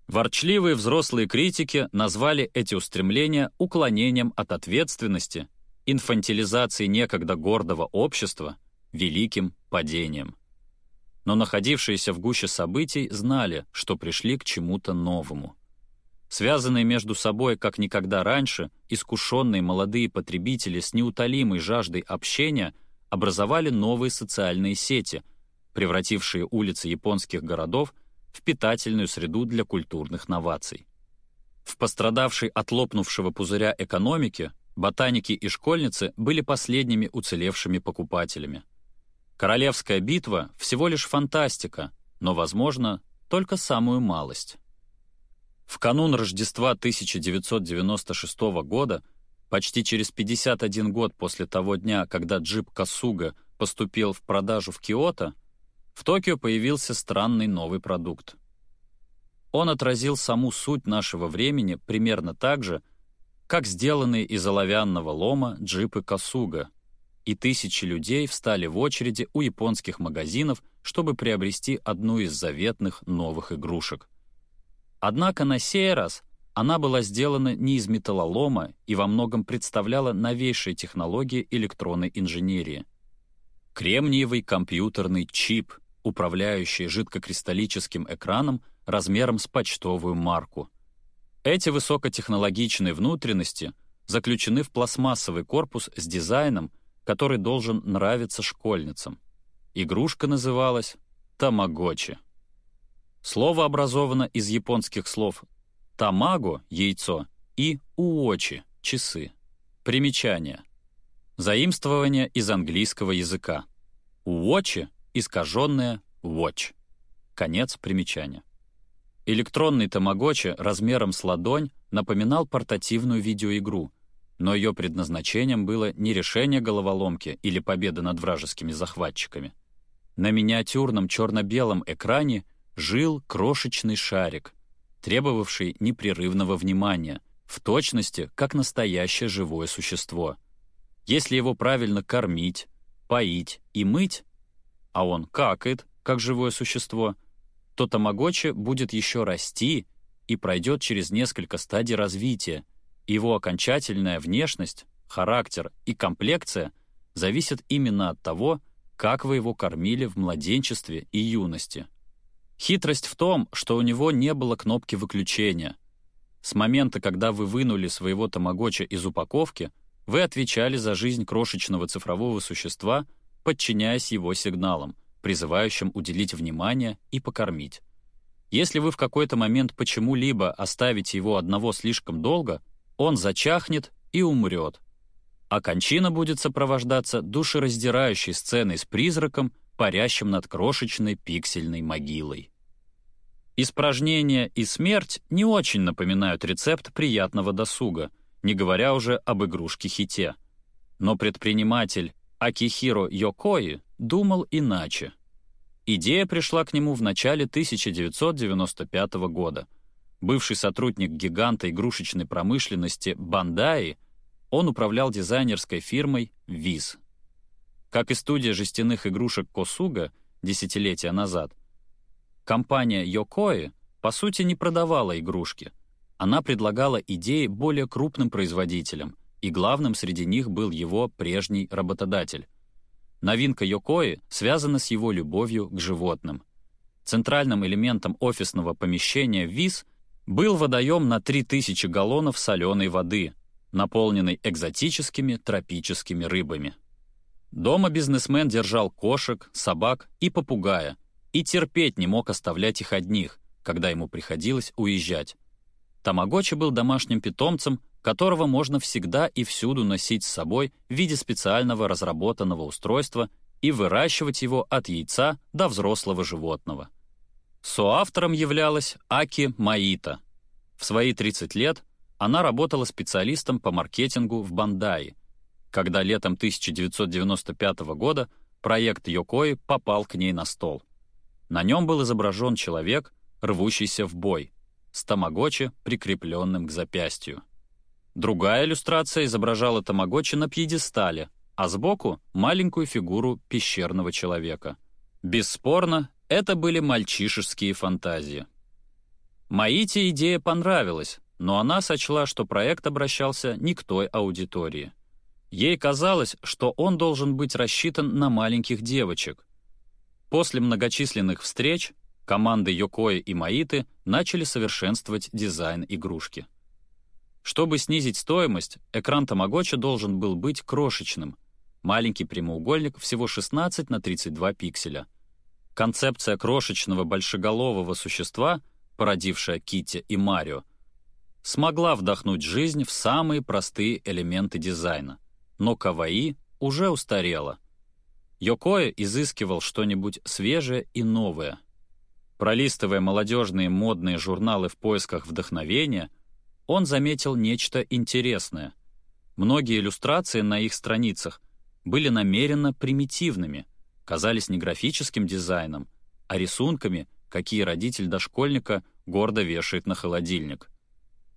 Ворчливые взрослые критики назвали эти устремления уклонением от ответственности, инфантилизацией некогда гордого общества, великим падением но находившиеся в гуще событий знали, что пришли к чему-то новому. Связанные между собой как никогда раньше, искушенные молодые потребители с неутолимой жаждой общения образовали новые социальные сети, превратившие улицы японских городов в питательную среду для культурных новаций. В пострадавшей от лопнувшего пузыря экономике ботаники и школьницы были последними уцелевшими покупателями. Королевская битва — всего лишь фантастика, но, возможно, только самую малость. В канун Рождества 1996 года, почти через 51 год после того дня, когда джип Касуга поступил в продажу в Киото, в Токио появился странный новый продукт. Он отразил саму суть нашего времени примерно так же, как сделанные из оловянного лома джипы Касуга — и тысячи людей встали в очереди у японских магазинов, чтобы приобрести одну из заветных новых игрушек. Однако на сей раз она была сделана не из металлолома и во многом представляла новейшие технологии электронной инженерии. Кремниевый компьютерный чип, управляющий жидкокристаллическим экраном размером с почтовую марку. Эти высокотехнологичные внутренности заключены в пластмассовый корпус с дизайном, который должен нравиться школьницам. Игрушка называлась «Тамагочи». Слово образовано из японских слов «тамаго» — яйцо и «уочи» — часы. Примечание. Заимствование из английского языка. «Уочи» — искаженное «watch». Конец примечания. Электронный тамагочи размером с ладонь напоминал портативную видеоигру — но ее предназначением было не решение головоломки или победа над вражескими захватчиками. На миниатюрном черно-белом экране жил крошечный шарик, требовавший непрерывного внимания, в точности, как настоящее живое существо. Если его правильно кормить, поить и мыть, а он какает, как живое существо, то тамагочи будет еще расти и пройдет через несколько стадий развития, его окончательная внешность, характер и комплекция зависят именно от того, как вы его кормили в младенчестве и юности. Хитрость в том, что у него не было кнопки выключения. С момента, когда вы вынули своего тамагоча из упаковки, вы отвечали за жизнь крошечного цифрового существа, подчиняясь его сигналам, призывающим уделить внимание и покормить. Если вы в какой-то момент почему-либо оставите его одного слишком долго, он зачахнет и умрет. А кончина будет сопровождаться душераздирающей сценой с призраком, парящим над крошечной пиксельной могилой. Испражнение и смерть не очень напоминают рецепт приятного досуга, не говоря уже об игрушке-хите. Но предприниматель Акихиро Йокои думал иначе. Идея пришла к нему в начале 1995 года. Бывший сотрудник гиганта игрушечной промышленности Бандай, он управлял дизайнерской фирмой «Виз». Как и студия жестяных игрушек Косуга десятилетия назад, компания Йокои по сути не продавала игрушки. Она предлагала идеи более крупным производителям, и главным среди них был его прежний работодатель. Новинка Йокои связана с его любовью к животным. Центральным элементом офисного помещения ВИЗ был водоем на 3000 галлонов соленой воды, наполненный экзотическими тропическими рыбами. Дома бизнесмен держал кошек, собак и попугая и терпеть не мог оставлять их одних, когда ему приходилось уезжать. Тамагочи был домашним питомцем, которого можно всегда и всюду носить с собой в виде специального разработанного устройства и выращивать его от яйца до взрослого животного. Соавтором являлась Аки Маита. В свои 30 лет она работала специалистом по маркетингу в Бандае, когда летом 1995 года проект Йокои попал к ней на стол. На нем был изображен человек, рвущийся в бой, с тамагочи, прикрепленным к запястью. Другая иллюстрация изображала тамагочи на пьедестале, а сбоку — маленькую фигуру пещерного человека. Бесспорно, это были мальчишеские фантазии. Маите идея понравилась, но она сочла, что проект обращался не к той аудитории. Ей казалось, что он должен быть рассчитан на маленьких девочек. После многочисленных встреч команды Йокои и Маиты начали совершенствовать дизайн игрушки. Чтобы снизить стоимость, экран Тамагочи должен был быть крошечным. Маленький прямоугольник всего 16 на 32 пикселя. Концепция крошечного большеголового существа, породившая Китти и Марио, смогла вдохнуть жизнь в самые простые элементы дизайна. Но Каваи уже устарела. Йокоя изыскивал что-нибудь свежее и новое. Пролистывая молодежные модные журналы в поисках вдохновения — он заметил нечто интересное. Многие иллюстрации на их страницах были намеренно примитивными, казались не графическим дизайном, а рисунками, какие родитель дошкольника гордо вешает на холодильник.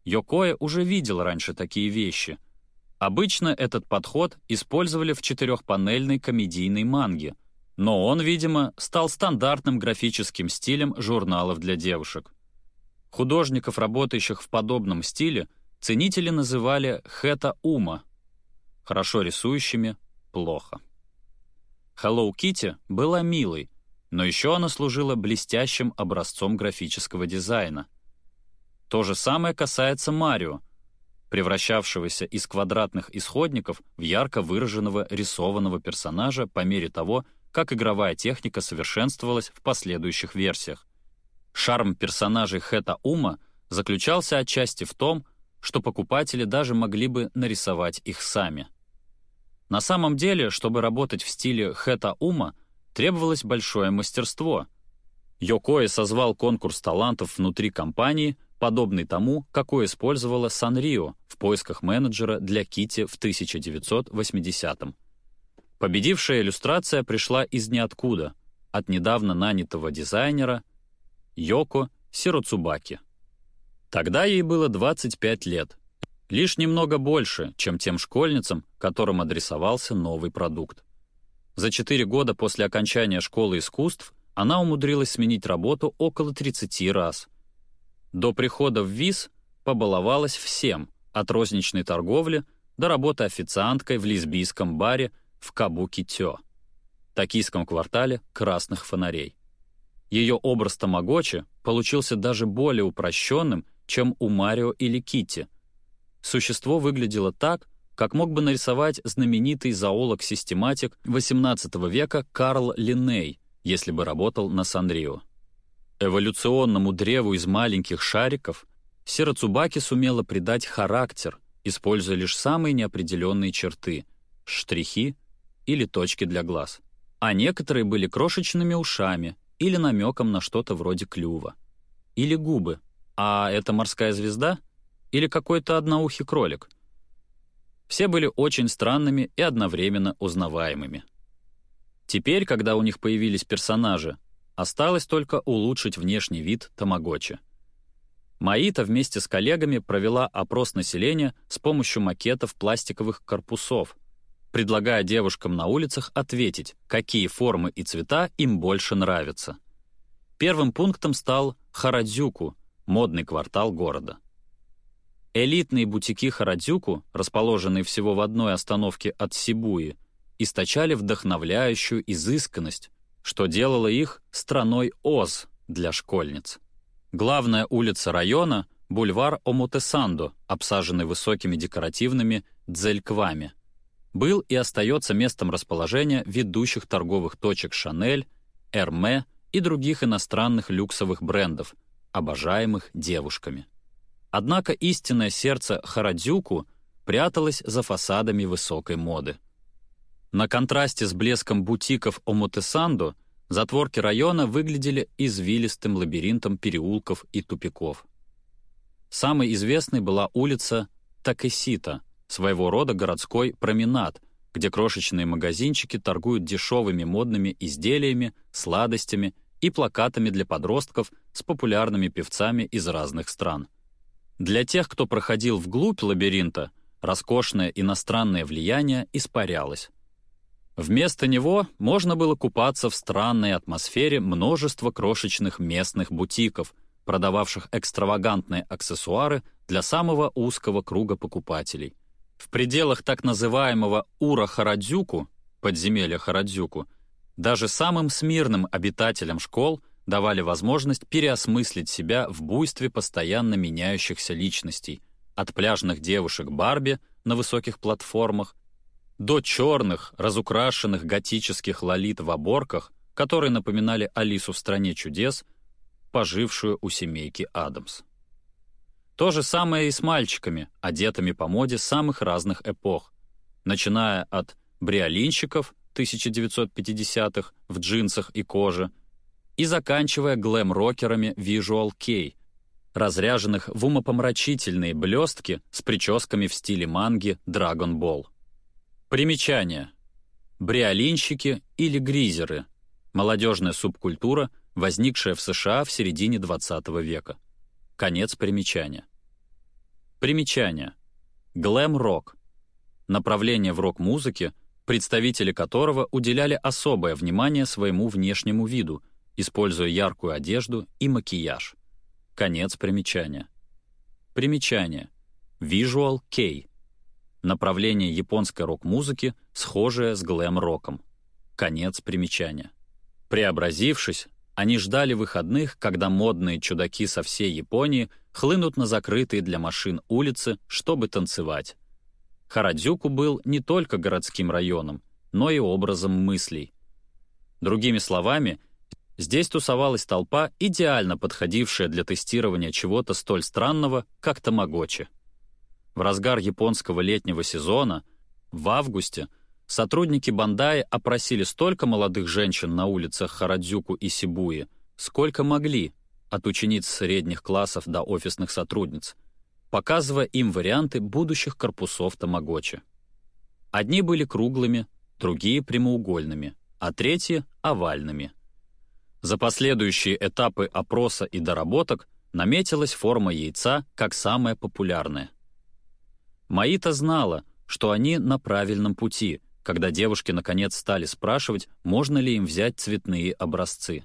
Йокоя уже видел раньше такие вещи. Обычно этот подход использовали в четырехпанельной комедийной манге, но он, видимо, стал стандартным графическим стилем журналов для девушек. Художников, работающих в подобном стиле, ценители называли хэта ума, хорошо рисующими — плохо. Hello Kitty была милой, но еще она служила блестящим образцом графического дизайна. То же самое касается Марио, превращавшегося из квадратных исходников в ярко выраженного рисованного персонажа по мере того, как игровая техника совершенствовалась в последующих версиях. Шарм персонажей Хэта Ума заключался отчасти в том, что покупатели даже могли бы нарисовать их сами. На самом деле, чтобы работать в стиле Хэта Ума, требовалось большое мастерство. Йокои созвал конкурс талантов внутри компании, подобный тому, какой использовала Санрио в поисках менеджера для Кити в 1980-м. Победившая иллюстрация пришла из ниоткуда, от недавно нанятого дизайнера — Йоко Сироцубаки. Тогда ей было 25 лет, лишь немного больше, чем тем школьницам, которым адресовался новый продукт. За 4 года после окончания школы искусств она умудрилась сменить работу около 30 раз. До прихода в ВИЗ побаловалась всем, от розничной торговли до работы официанткой в лесбийском баре в Кабуки-Тё, токийском квартале красных фонарей. Ее образ Тамагочи получился даже более упрощенным, чем у Марио или Китти. Существо выглядело так, как мог бы нарисовать знаменитый зоолог-систематик XVIII века Карл Линней, если бы работал на Санрио. Эволюционному древу из маленьких шариков Сироцубаки сумела придать характер, используя лишь самые неопределенные черты — штрихи или точки для глаз. А некоторые были крошечными ушами, или намеком на что-то вроде клюва. или губы? А это морская звезда? Или какой-то одноухий кролик? Все были очень странными и одновременно узнаваемыми. Теперь, когда у них появились персонажи, осталось только улучшить внешний вид Тамагочи. Маита вместе с коллегами провела опрос населения с помощью макетов пластиковых корпусов, предлагая девушкам на улицах ответить, какие формы и цвета им больше нравятся. Первым пунктом стал Харадзюку, модный квартал города. Элитные бутики Харадзюку, расположенные всего в одной остановке от Сибуи, источали вдохновляющую изысканность, что делало их страной Оз для школьниц. Главная улица района — бульвар Омутесандо, обсаженный высокими декоративными дзельквами, был и остается местом расположения ведущих торговых точек «Шанель», «Эрме» и других иностранных люксовых брендов, обожаемых девушками. Однако истинное сердце Харадзюку пряталось за фасадами высокой моды. На контрасте с блеском бутиков Омутесандо затворки района выглядели извилистым лабиринтом переулков и тупиков. Самой известной была улица Такесита, своего рода городской променад, где крошечные магазинчики торгуют дешевыми модными изделиями, сладостями и плакатами для подростков с популярными певцами из разных стран. Для тех, кто проходил вглубь лабиринта, роскошное иностранное влияние испарялось. Вместо него можно было купаться в странной атмосфере множества крошечных местных бутиков, продававших экстравагантные аксессуары для самого узкого круга покупателей. В пределах так называемого Ура Харадзюку, подземелья Харадзюку, даже самым смирным обитателям школ давали возможность переосмыслить себя в буйстве постоянно меняющихся личностей, от пляжных девушек Барби на высоких платформах до черных, разукрашенных готических лолит в оборках, которые напоминали Алису в «Стране чудес», пожившую у семейки Адамс. То же самое и с мальчиками, одетыми по моде самых разных эпох, начиная от бриолинщиков 1950-х в джинсах и коже и заканчивая глэм-рокерами Visual K, разряженных в умопомрачительные блестки с прическами в стиле манги Dragon Ball. Примечание. Бриолинщики или гризеры — молодежная субкультура, возникшая в США в середине XX века. Конец примечания. Примечание. Глэм-рок — направление в рок-музыке, представители которого уделяли особое внимание своему внешнему виду, используя яркую одежду и макияж. Конец примечания. Примечание. Visual Kei Направление японской рок-музыки, схожее с глэм-роком. Конец примечания. Преобразившись, они ждали выходных, когда модные чудаки со всей Японии хлынут на закрытые для машин улицы, чтобы танцевать. Харадзюку был не только городским районом, но и образом мыслей. Другими словами, здесь тусовалась толпа, идеально подходившая для тестирования чего-то столь странного, как тамагочи. В разгар японского летнего сезона, в августе, сотрудники Бандай опросили столько молодых женщин на улицах Харадзюку и Сибуи, сколько могли, от учениц средних классов до офисных сотрудниц, показывая им варианты будущих корпусов Тамагочи. Одни были круглыми, другие — прямоугольными, а третьи — овальными. За последующие этапы опроса и доработок наметилась форма яйца как самая популярная. Маита знала, что они на правильном пути, когда девушки наконец стали спрашивать, можно ли им взять цветные образцы.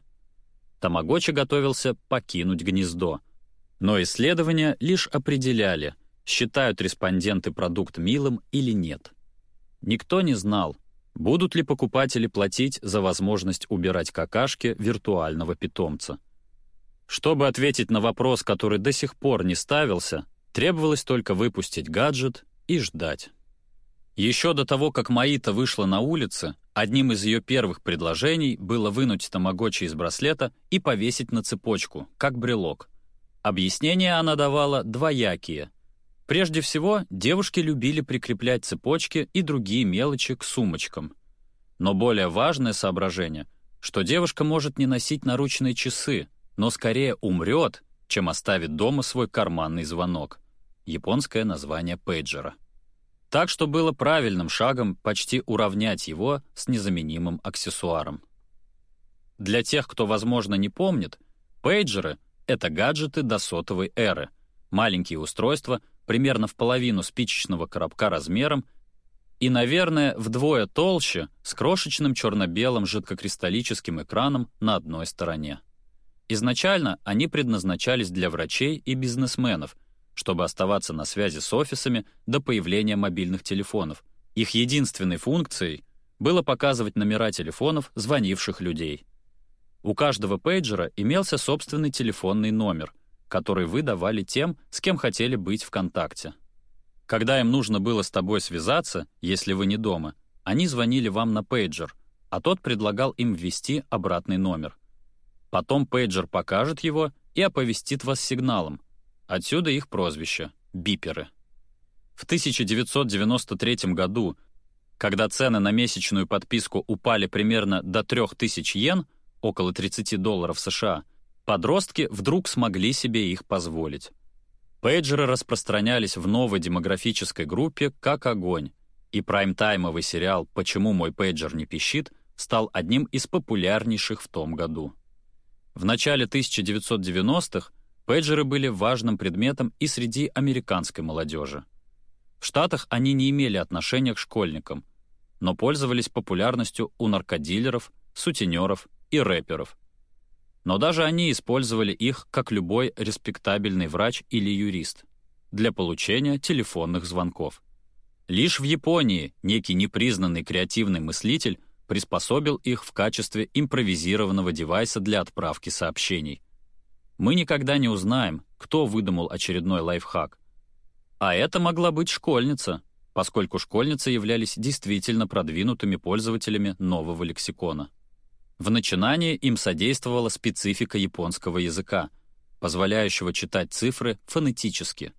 Тамагочи готовился покинуть гнездо. Но исследования лишь определяли, считают респонденты продукт милым или нет. Никто не знал, будут ли покупатели платить за возможность убирать какашки виртуального питомца. Чтобы ответить на вопрос, который до сих пор не ставился, Требовалось только выпустить гаджет и ждать. Еще до того, как Маита вышла на улицы, одним из ее первых предложений было вынуть тамагочи из браслета и повесить на цепочку, как брелок. Объяснения она давала двоякие. Прежде всего, девушки любили прикреплять цепочки и другие мелочи к сумочкам. Но более важное соображение, что девушка может не носить наручные часы, но скорее умрет, чем оставить дома свой карманный звонок, японское название пейджера. Так что было правильным шагом почти уравнять его с незаменимым аксессуаром. Для тех, кто, возможно, не помнит, пейджеры — это гаджеты до сотовой эры, маленькие устройства, примерно в половину спичечного коробка размером и, наверное, вдвое толще, с крошечным черно-белым жидкокристаллическим экраном на одной стороне. Изначально они предназначались для врачей и бизнесменов — чтобы оставаться на связи с офисами до появления мобильных телефонов. Их единственной функцией было показывать номера телефонов звонивших людей. У каждого пейджера имелся собственный телефонный номер, который вы давали тем, с кем хотели быть в контакте. Когда им нужно было с тобой связаться, если вы не дома, они звонили вам на пейджер, а тот предлагал им ввести обратный номер. Потом пейджер покажет его и оповестит вас сигналом, Отсюда их прозвище — биперы. В 1993 году, когда цены на месячную подписку упали примерно до 3000 йен, около 30 долларов США, подростки вдруг смогли себе их позволить. Пейджеры распространялись в новой демографической группе как огонь, и прайм-таймовый сериал «Почему мой пейджер не пищит» стал одним из популярнейших в том году. В начале 1990-х Пейджеры были важным предметом и среди американской молодежи. В Штатах они не имели отношения к школьникам, но пользовались популярностью у наркодилеров, сутенеров и рэперов. Но даже они использовали их, как любой респектабельный врач или юрист, для получения телефонных звонков. Лишь в Японии некий непризнанный креативный мыслитель приспособил их в качестве импровизированного девайса для отправки сообщений — мы никогда не узнаем, кто выдумал очередной лайфхак. А это могла быть школьница, поскольку школьницы являлись действительно продвинутыми пользователями нового лексикона. В начинании им содействовала специфика японского языка, позволяющего читать цифры фонетически.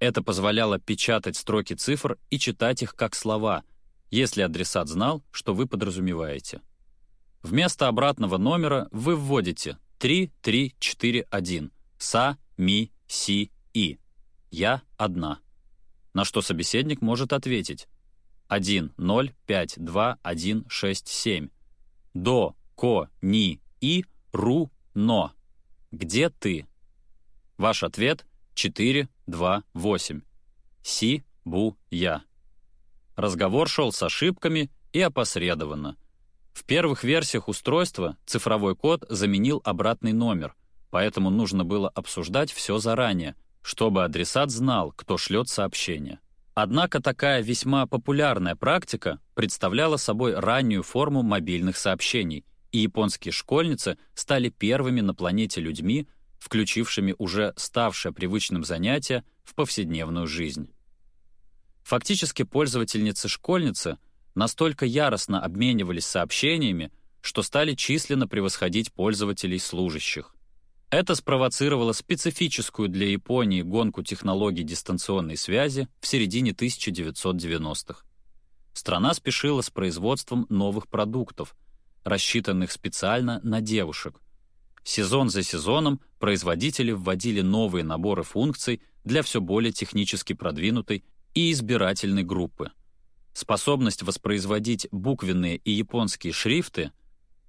Это позволяло печатать строки цифр и читать их как слова, если адресат знал, что вы подразумеваете. Вместо обратного номера вы вводите 3-3-4-1. Са, ми, си, и. Я одна. На что собеседник может ответить 1, 0, 5, 2, 1, 6, 7. До, ко, ни, и, ру, но. Где ты? Ваш ответ 4, 2, 8. Си, бу, я. Разговор шел с ошибками и опосредованно. В первых версиях устройства цифровой код заменил обратный номер, поэтому нужно было обсуждать все заранее, чтобы адресат знал, кто шлет сообщение. Однако такая весьма популярная практика представляла собой раннюю форму мобильных сообщений, и японские школьницы стали первыми на планете людьми, включившими уже ставшее привычным занятие в повседневную жизнь. Фактически пользовательницы-школьницы — настолько яростно обменивались сообщениями, что стали численно превосходить пользователей служащих. Это спровоцировало специфическую для Японии гонку технологий дистанционной связи в середине 1990-х. Страна спешила с производством новых продуктов, рассчитанных специально на девушек. Сезон за сезоном производители вводили новые наборы функций для все более технически продвинутой и избирательной группы — Способность воспроизводить буквенные и японские шрифты,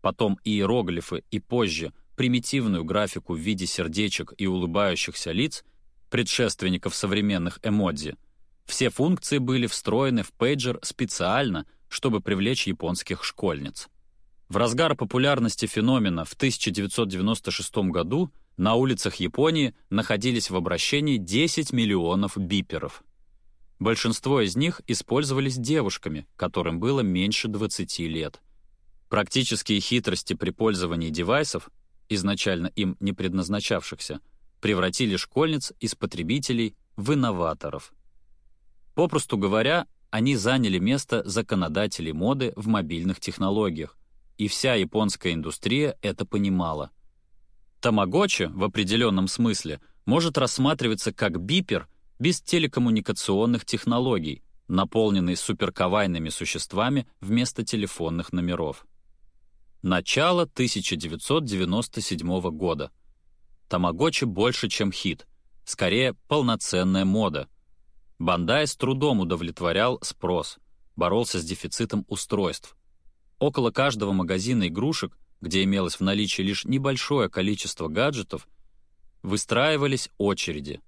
потом иероглифы и позже примитивную графику в виде сердечек и улыбающихся лиц, предшественников современных эмодзи, все функции были встроены в пейджер специально, чтобы привлечь японских школьниц. В разгар популярности феномена в 1996 году на улицах Японии находились в обращении 10 миллионов биперов. Большинство из них использовались девушками, которым было меньше 20 лет. Практические хитрости при пользовании девайсов, изначально им не предназначавшихся, превратили школьниц из потребителей в инноваторов. Попросту говоря, они заняли место законодателей моды в мобильных технологиях, и вся японская индустрия это понимала. Тамагочи в определенном смысле может рассматриваться как бипер — без телекоммуникационных технологий, наполненный суперкавайными существами вместо телефонных номеров. Начало 1997 года. Тамагочи больше, чем хит. Скорее, полноценная мода. Бандай с трудом удовлетворял спрос, боролся с дефицитом устройств. Около каждого магазина игрушек, где имелось в наличии лишь небольшое количество гаджетов, выстраивались очереди.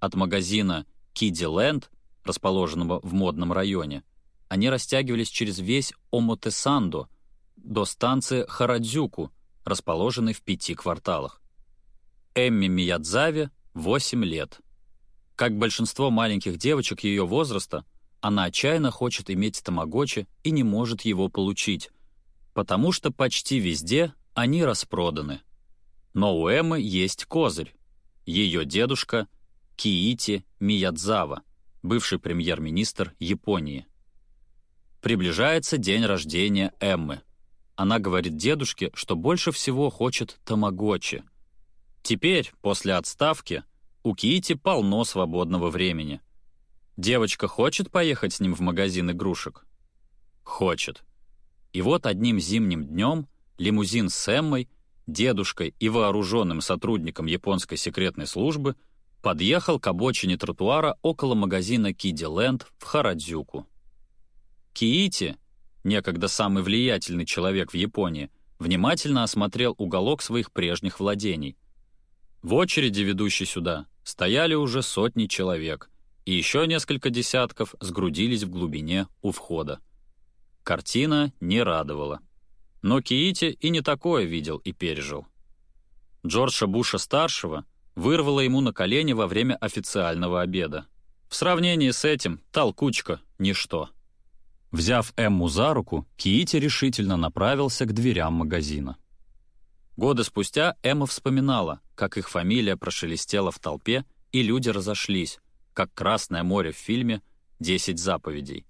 От магазина Kiddy Land, расположенного в модном районе, они растягивались через весь Омотесандо до станции Харадзюку, расположенной в пяти кварталах. Эмми Миядзаве — 8 лет. Как большинство маленьких девочек ее возраста, она отчаянно хочет иметь тамагочи и не может его получить, потому что почти везде они распроданы. Но у Эммы есть козырь. Ее дедушка Киити Миядзава, бывший премьер-министр Японии. Приближается день рождения Эммы. Она говорит дедушке, что больше всего хочет тамагочи. Теперь, после отставки, у Кити полно свободного времени. Девочка хочет поехать с ним в магазин игрушек? Хочет. И вот одним зимним днем лимузин с Эммой, дедушкой и вооруженным сотрудником японской секретной службы подъехал к обочине тротуара около магазина Киди Ленд в Харадзюку. Киити, некогда самый влиятельный человек в Японии, внимательно осмотрел уголок своих прежних владений. В очереди, ведущей сюда, стояли уже сотни человек, и еще несколько десятков сгрудились в глубине у входа. Картина не радовала. Но Киити и не такое видел и пережил. Джорджа Буша-старшего вырвало ему на колени во время официального обеда. В сравнении с этим толкучка — ничто. Взяв Эмму за руку, Киити решительно направился к дверям магазина. Годы спустя Эмма вспоминала, как их фамилия прошелестела в толпе, и люди разошлись, как Красное море в фильме «Десять заповедей».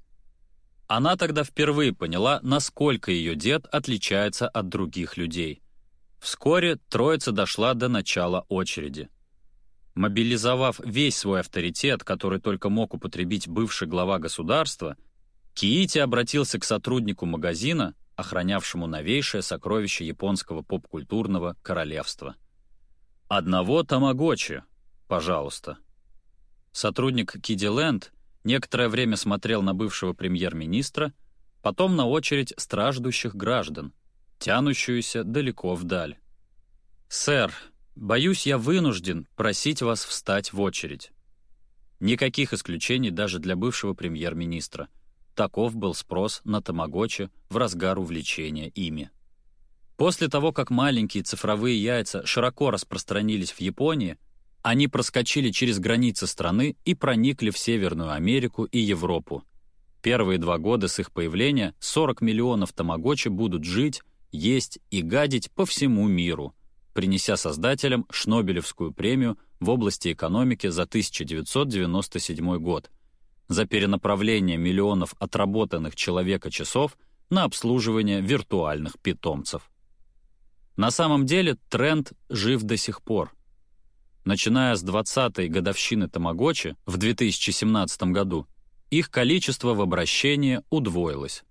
Она тогда впервые поняла, насколько ее дед отличается от других людей. Вскоре троица дошла до начала очереди. Мобилизовав весь свой авторитет, который только мог употребить бывший глава государства, Киити обратился к сотруднику магазина, охранявшему новейшее сокровище японского поп-культурного королевства. «Одного тамагочи, пожалуйста». Сотрудник Киди Ленд некоторое время смотрел на бывшего премьер-министра, потом на очередь страждущих граждан, тянущуюся далеко вдаль. «Сэр, боюсь, я вынужден просить вас встать в очередь». Никаких исключений даже для бывшего премьер-министра — Таков был спрос на тамагочи в разгар увлечения ими. После того, как маленькие цифровые яйца широко распространились в Японии, они проскочили через границы страны и проникли в Северную Америку и Европу. Первые два года с их появления 40 миллионов тамагочи будут жить, есть и гадить по всему миру, принеся создателям Шнобелевскую премию в области экономики за 1997 год – за перенаправление миллионов отработанных человека часов на обслуживание виртуальных питомцев. На самом деле тренд жив до сих пор. Начиная с 20-й годовщины Тамагочи в 2017 году, их количество в обращении удвоилось.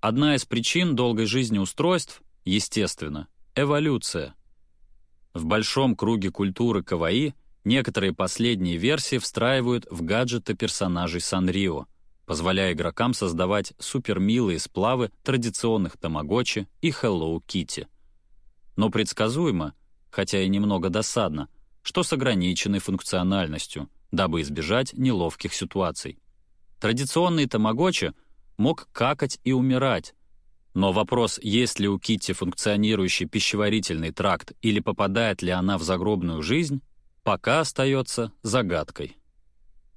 Одна из причин долгой жизни устройств, естественно, эволюция. В большом круге культуры каваи Некоторые последние версии встраивают в гаджеты персонажей Санрио, позволяя игрокам создавать супермилые сплавы традиционных Тамагочи и Hello Kitty. Но предсказуемо, хотя и немного досадно, что с ограниченной функциональностью, дабы избежать неловких ситуаций. Традиционный Тамагочи мог какать и умирать, но вопрос, есть ли у Китти функционирующий пищеварительный тракт или попадает ли она в загробную жизнь, пока остается загадкой.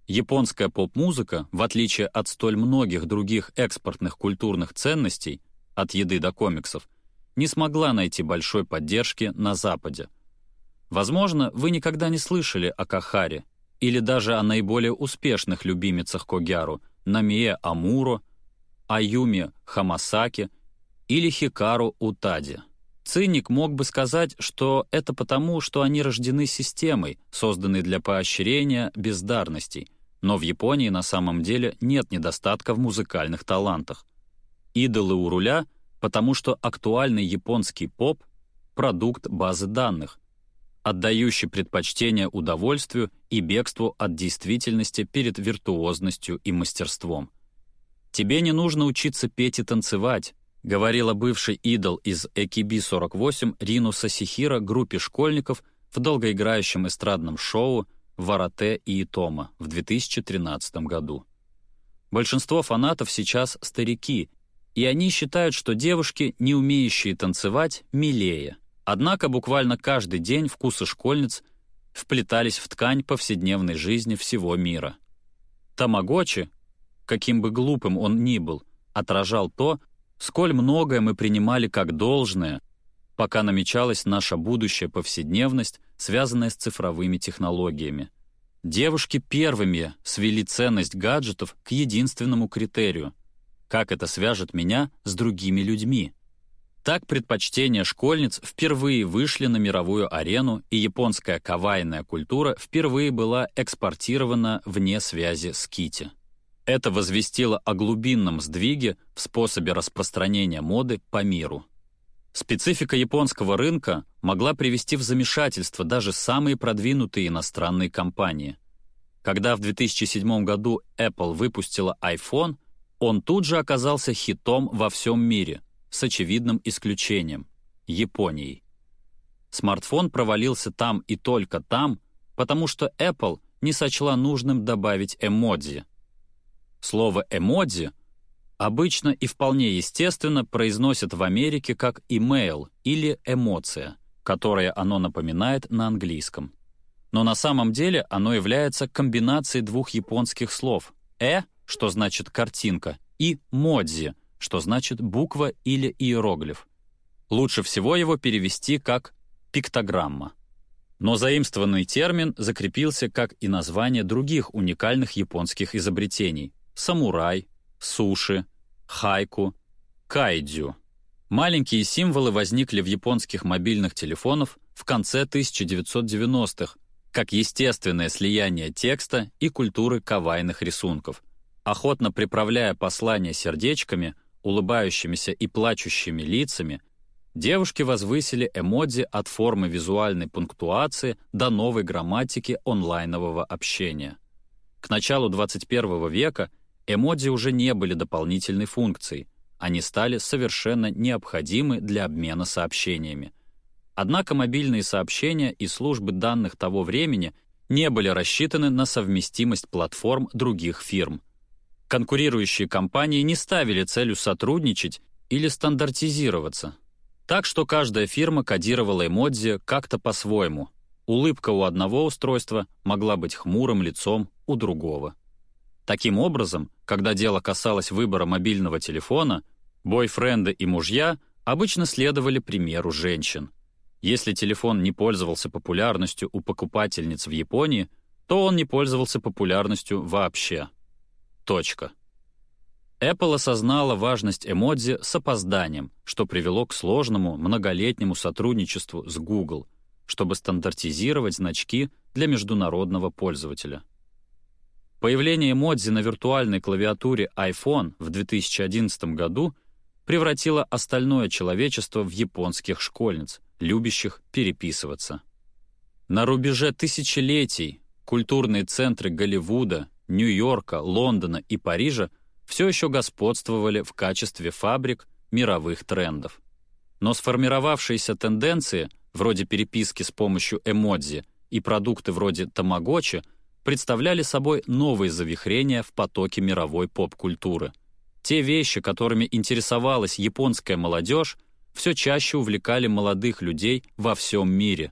Японская поп-музыка, в отличие от столь многих других экспортных культурных ценностей, от еды до комиксов, не смогла найти большой поддержки на Западе. Возможно, вы никогда не слышали о Кахаре или даже о наиболее успешных любимицах Когяру Намие Амуро, Аюми Хамасаки или Хикару Утади. Циник мог бы сказать, что это потому, что они рождены системой, созданной для поощрения бездарностей, но в Японии на самом деле нет недостатка в музыкальных талантах. Идолы у руля, потому что актуальный японский поп — продукт базы данных. отдающий предпочтение удовольствию и бегству от действительности перед виртуозностью и мастерством. «Тебе не нужно учиться петь и танцевать», говорила бывший идол из AKB-48 Рину Сасихира группе школьников в долгоиграющем эстрадном шоу «Варате и Итома» в 2013 году. Большинство фанатов сейчас старики, и они считают, что девушки, не умеющие танцевать, милее. Однако буквально каждый день вкусы школьниц вплетались в ткань повседневной жизни всего мира. Тамагочи, каким бы глупым он ни был, отражал то, сколь многое мы принимали как должное, пока намечалась наша будущая повседневность, связанная с цифровыми технологиями. Девушки первыми свели ценность гаджетов к единственному критерию — как это свяжет меня с другими людьми. Так предпочтения школьниц впервые вышли на мировую арену, и японская кавайная культура впервые была экспортирована вне связи с кити. Это возвестило о глубинном сдвиге в способе распространения моды по миру. Специфика японского рынка могла привести в замешательство даже самые продвинутые иностранные компании. Когда в 2007 году Apple выпустила iPhone, он тут же оказался хитом во всем мире, с очевидным исключением — Японией. Смартфон провалился там и только там, потому что Apple не сочла нужным добавить эмодзи. Слово «эмодзи» обычно и вполне естественно произносят в Америке как «имейл» или «эмоция», которое оно напоминает на английском. Но на самом деле оно является комбинацией двух японских слов «э» что значит «картинка», и «модзи», что значит «буква» или «иероглиф». Лучше всего его перевести как «пиктограмма». Но заимствованный термин закрепился как и название других уникальных японских изобретений — самурай, суши, хайку, кайдзю. Маленькие символы возникли в японских мобильных телефонах в конце 1990-х, как естественное слияние текста и культуры кавайных рисунков — охотно приправляя послания сердечками, улыбающимися и плачущими лицами, девушки возвысили эмодзи от формы визуальной пунктуации до новой грамматики онлайнового общения. К началу 21 века эмодзи уже не были дополнительной функцией, они стали совершенно необходимы для обмена сообщениями. Однако мобильные сообщения и службы данных того времени не были рассчитаны на совместимость платформ других фирм — конкурирующие компании не ставили целью сотрудничать или стандартизироваться. Так что каждая фирма кодировала эмодзи как-то по-своему. Улыбка у одного устройства могла быть хмурым лицом у другого. Таким образом, когда дело касалось выбора мобильного телефона, бойфренды и мужья обычно следовали примеру женщин. Если телефон не пользовался популярностью у покупательниц в Японии, то он не пользовался популярностью вообще. Точка. Apple осознала важность эмодзи с опозданием, что привело к сложному многолетнему сотрудничеству с Google, чтобы стандартизировать значки для международного пользователя. Появление эмодзи на виртуальной клавиатуре iPhone в 2011 году превратило остальное человечество в японских школьниц, любящих переписываться. На рубеже тысячелетий культурные центры Голливуда, Нью-Йорка, Лондона и Парижа все еще господствовали в качестве фабрик мировых трендов. Но сформировавшиеся тенденции, вроде переписки с помощью эмодзи и продукты вроде тамагочи, представляли собой новые завихрения в потоке мировой поп-культуры. Те вещи, которыми интересовалась японская молодежь, все чаще увлекали молодых людей во всем мире.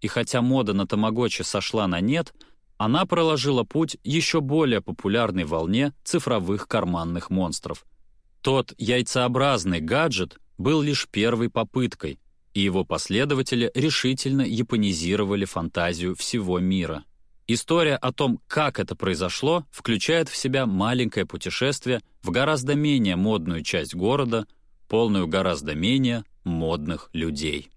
И хотя мода на тамагочи сошла на нет — она проложила путь еще более популярной волне цифровых карманных монстров. Тот яйцеобразный гаджет был лишь первой попыткой, и его последователи решительно японизировали фантазию всего мира. История о том, как это произошло, включает в себя маленькое путешествие в гораздо менее модную часть города, полную гораздо менее модных людей.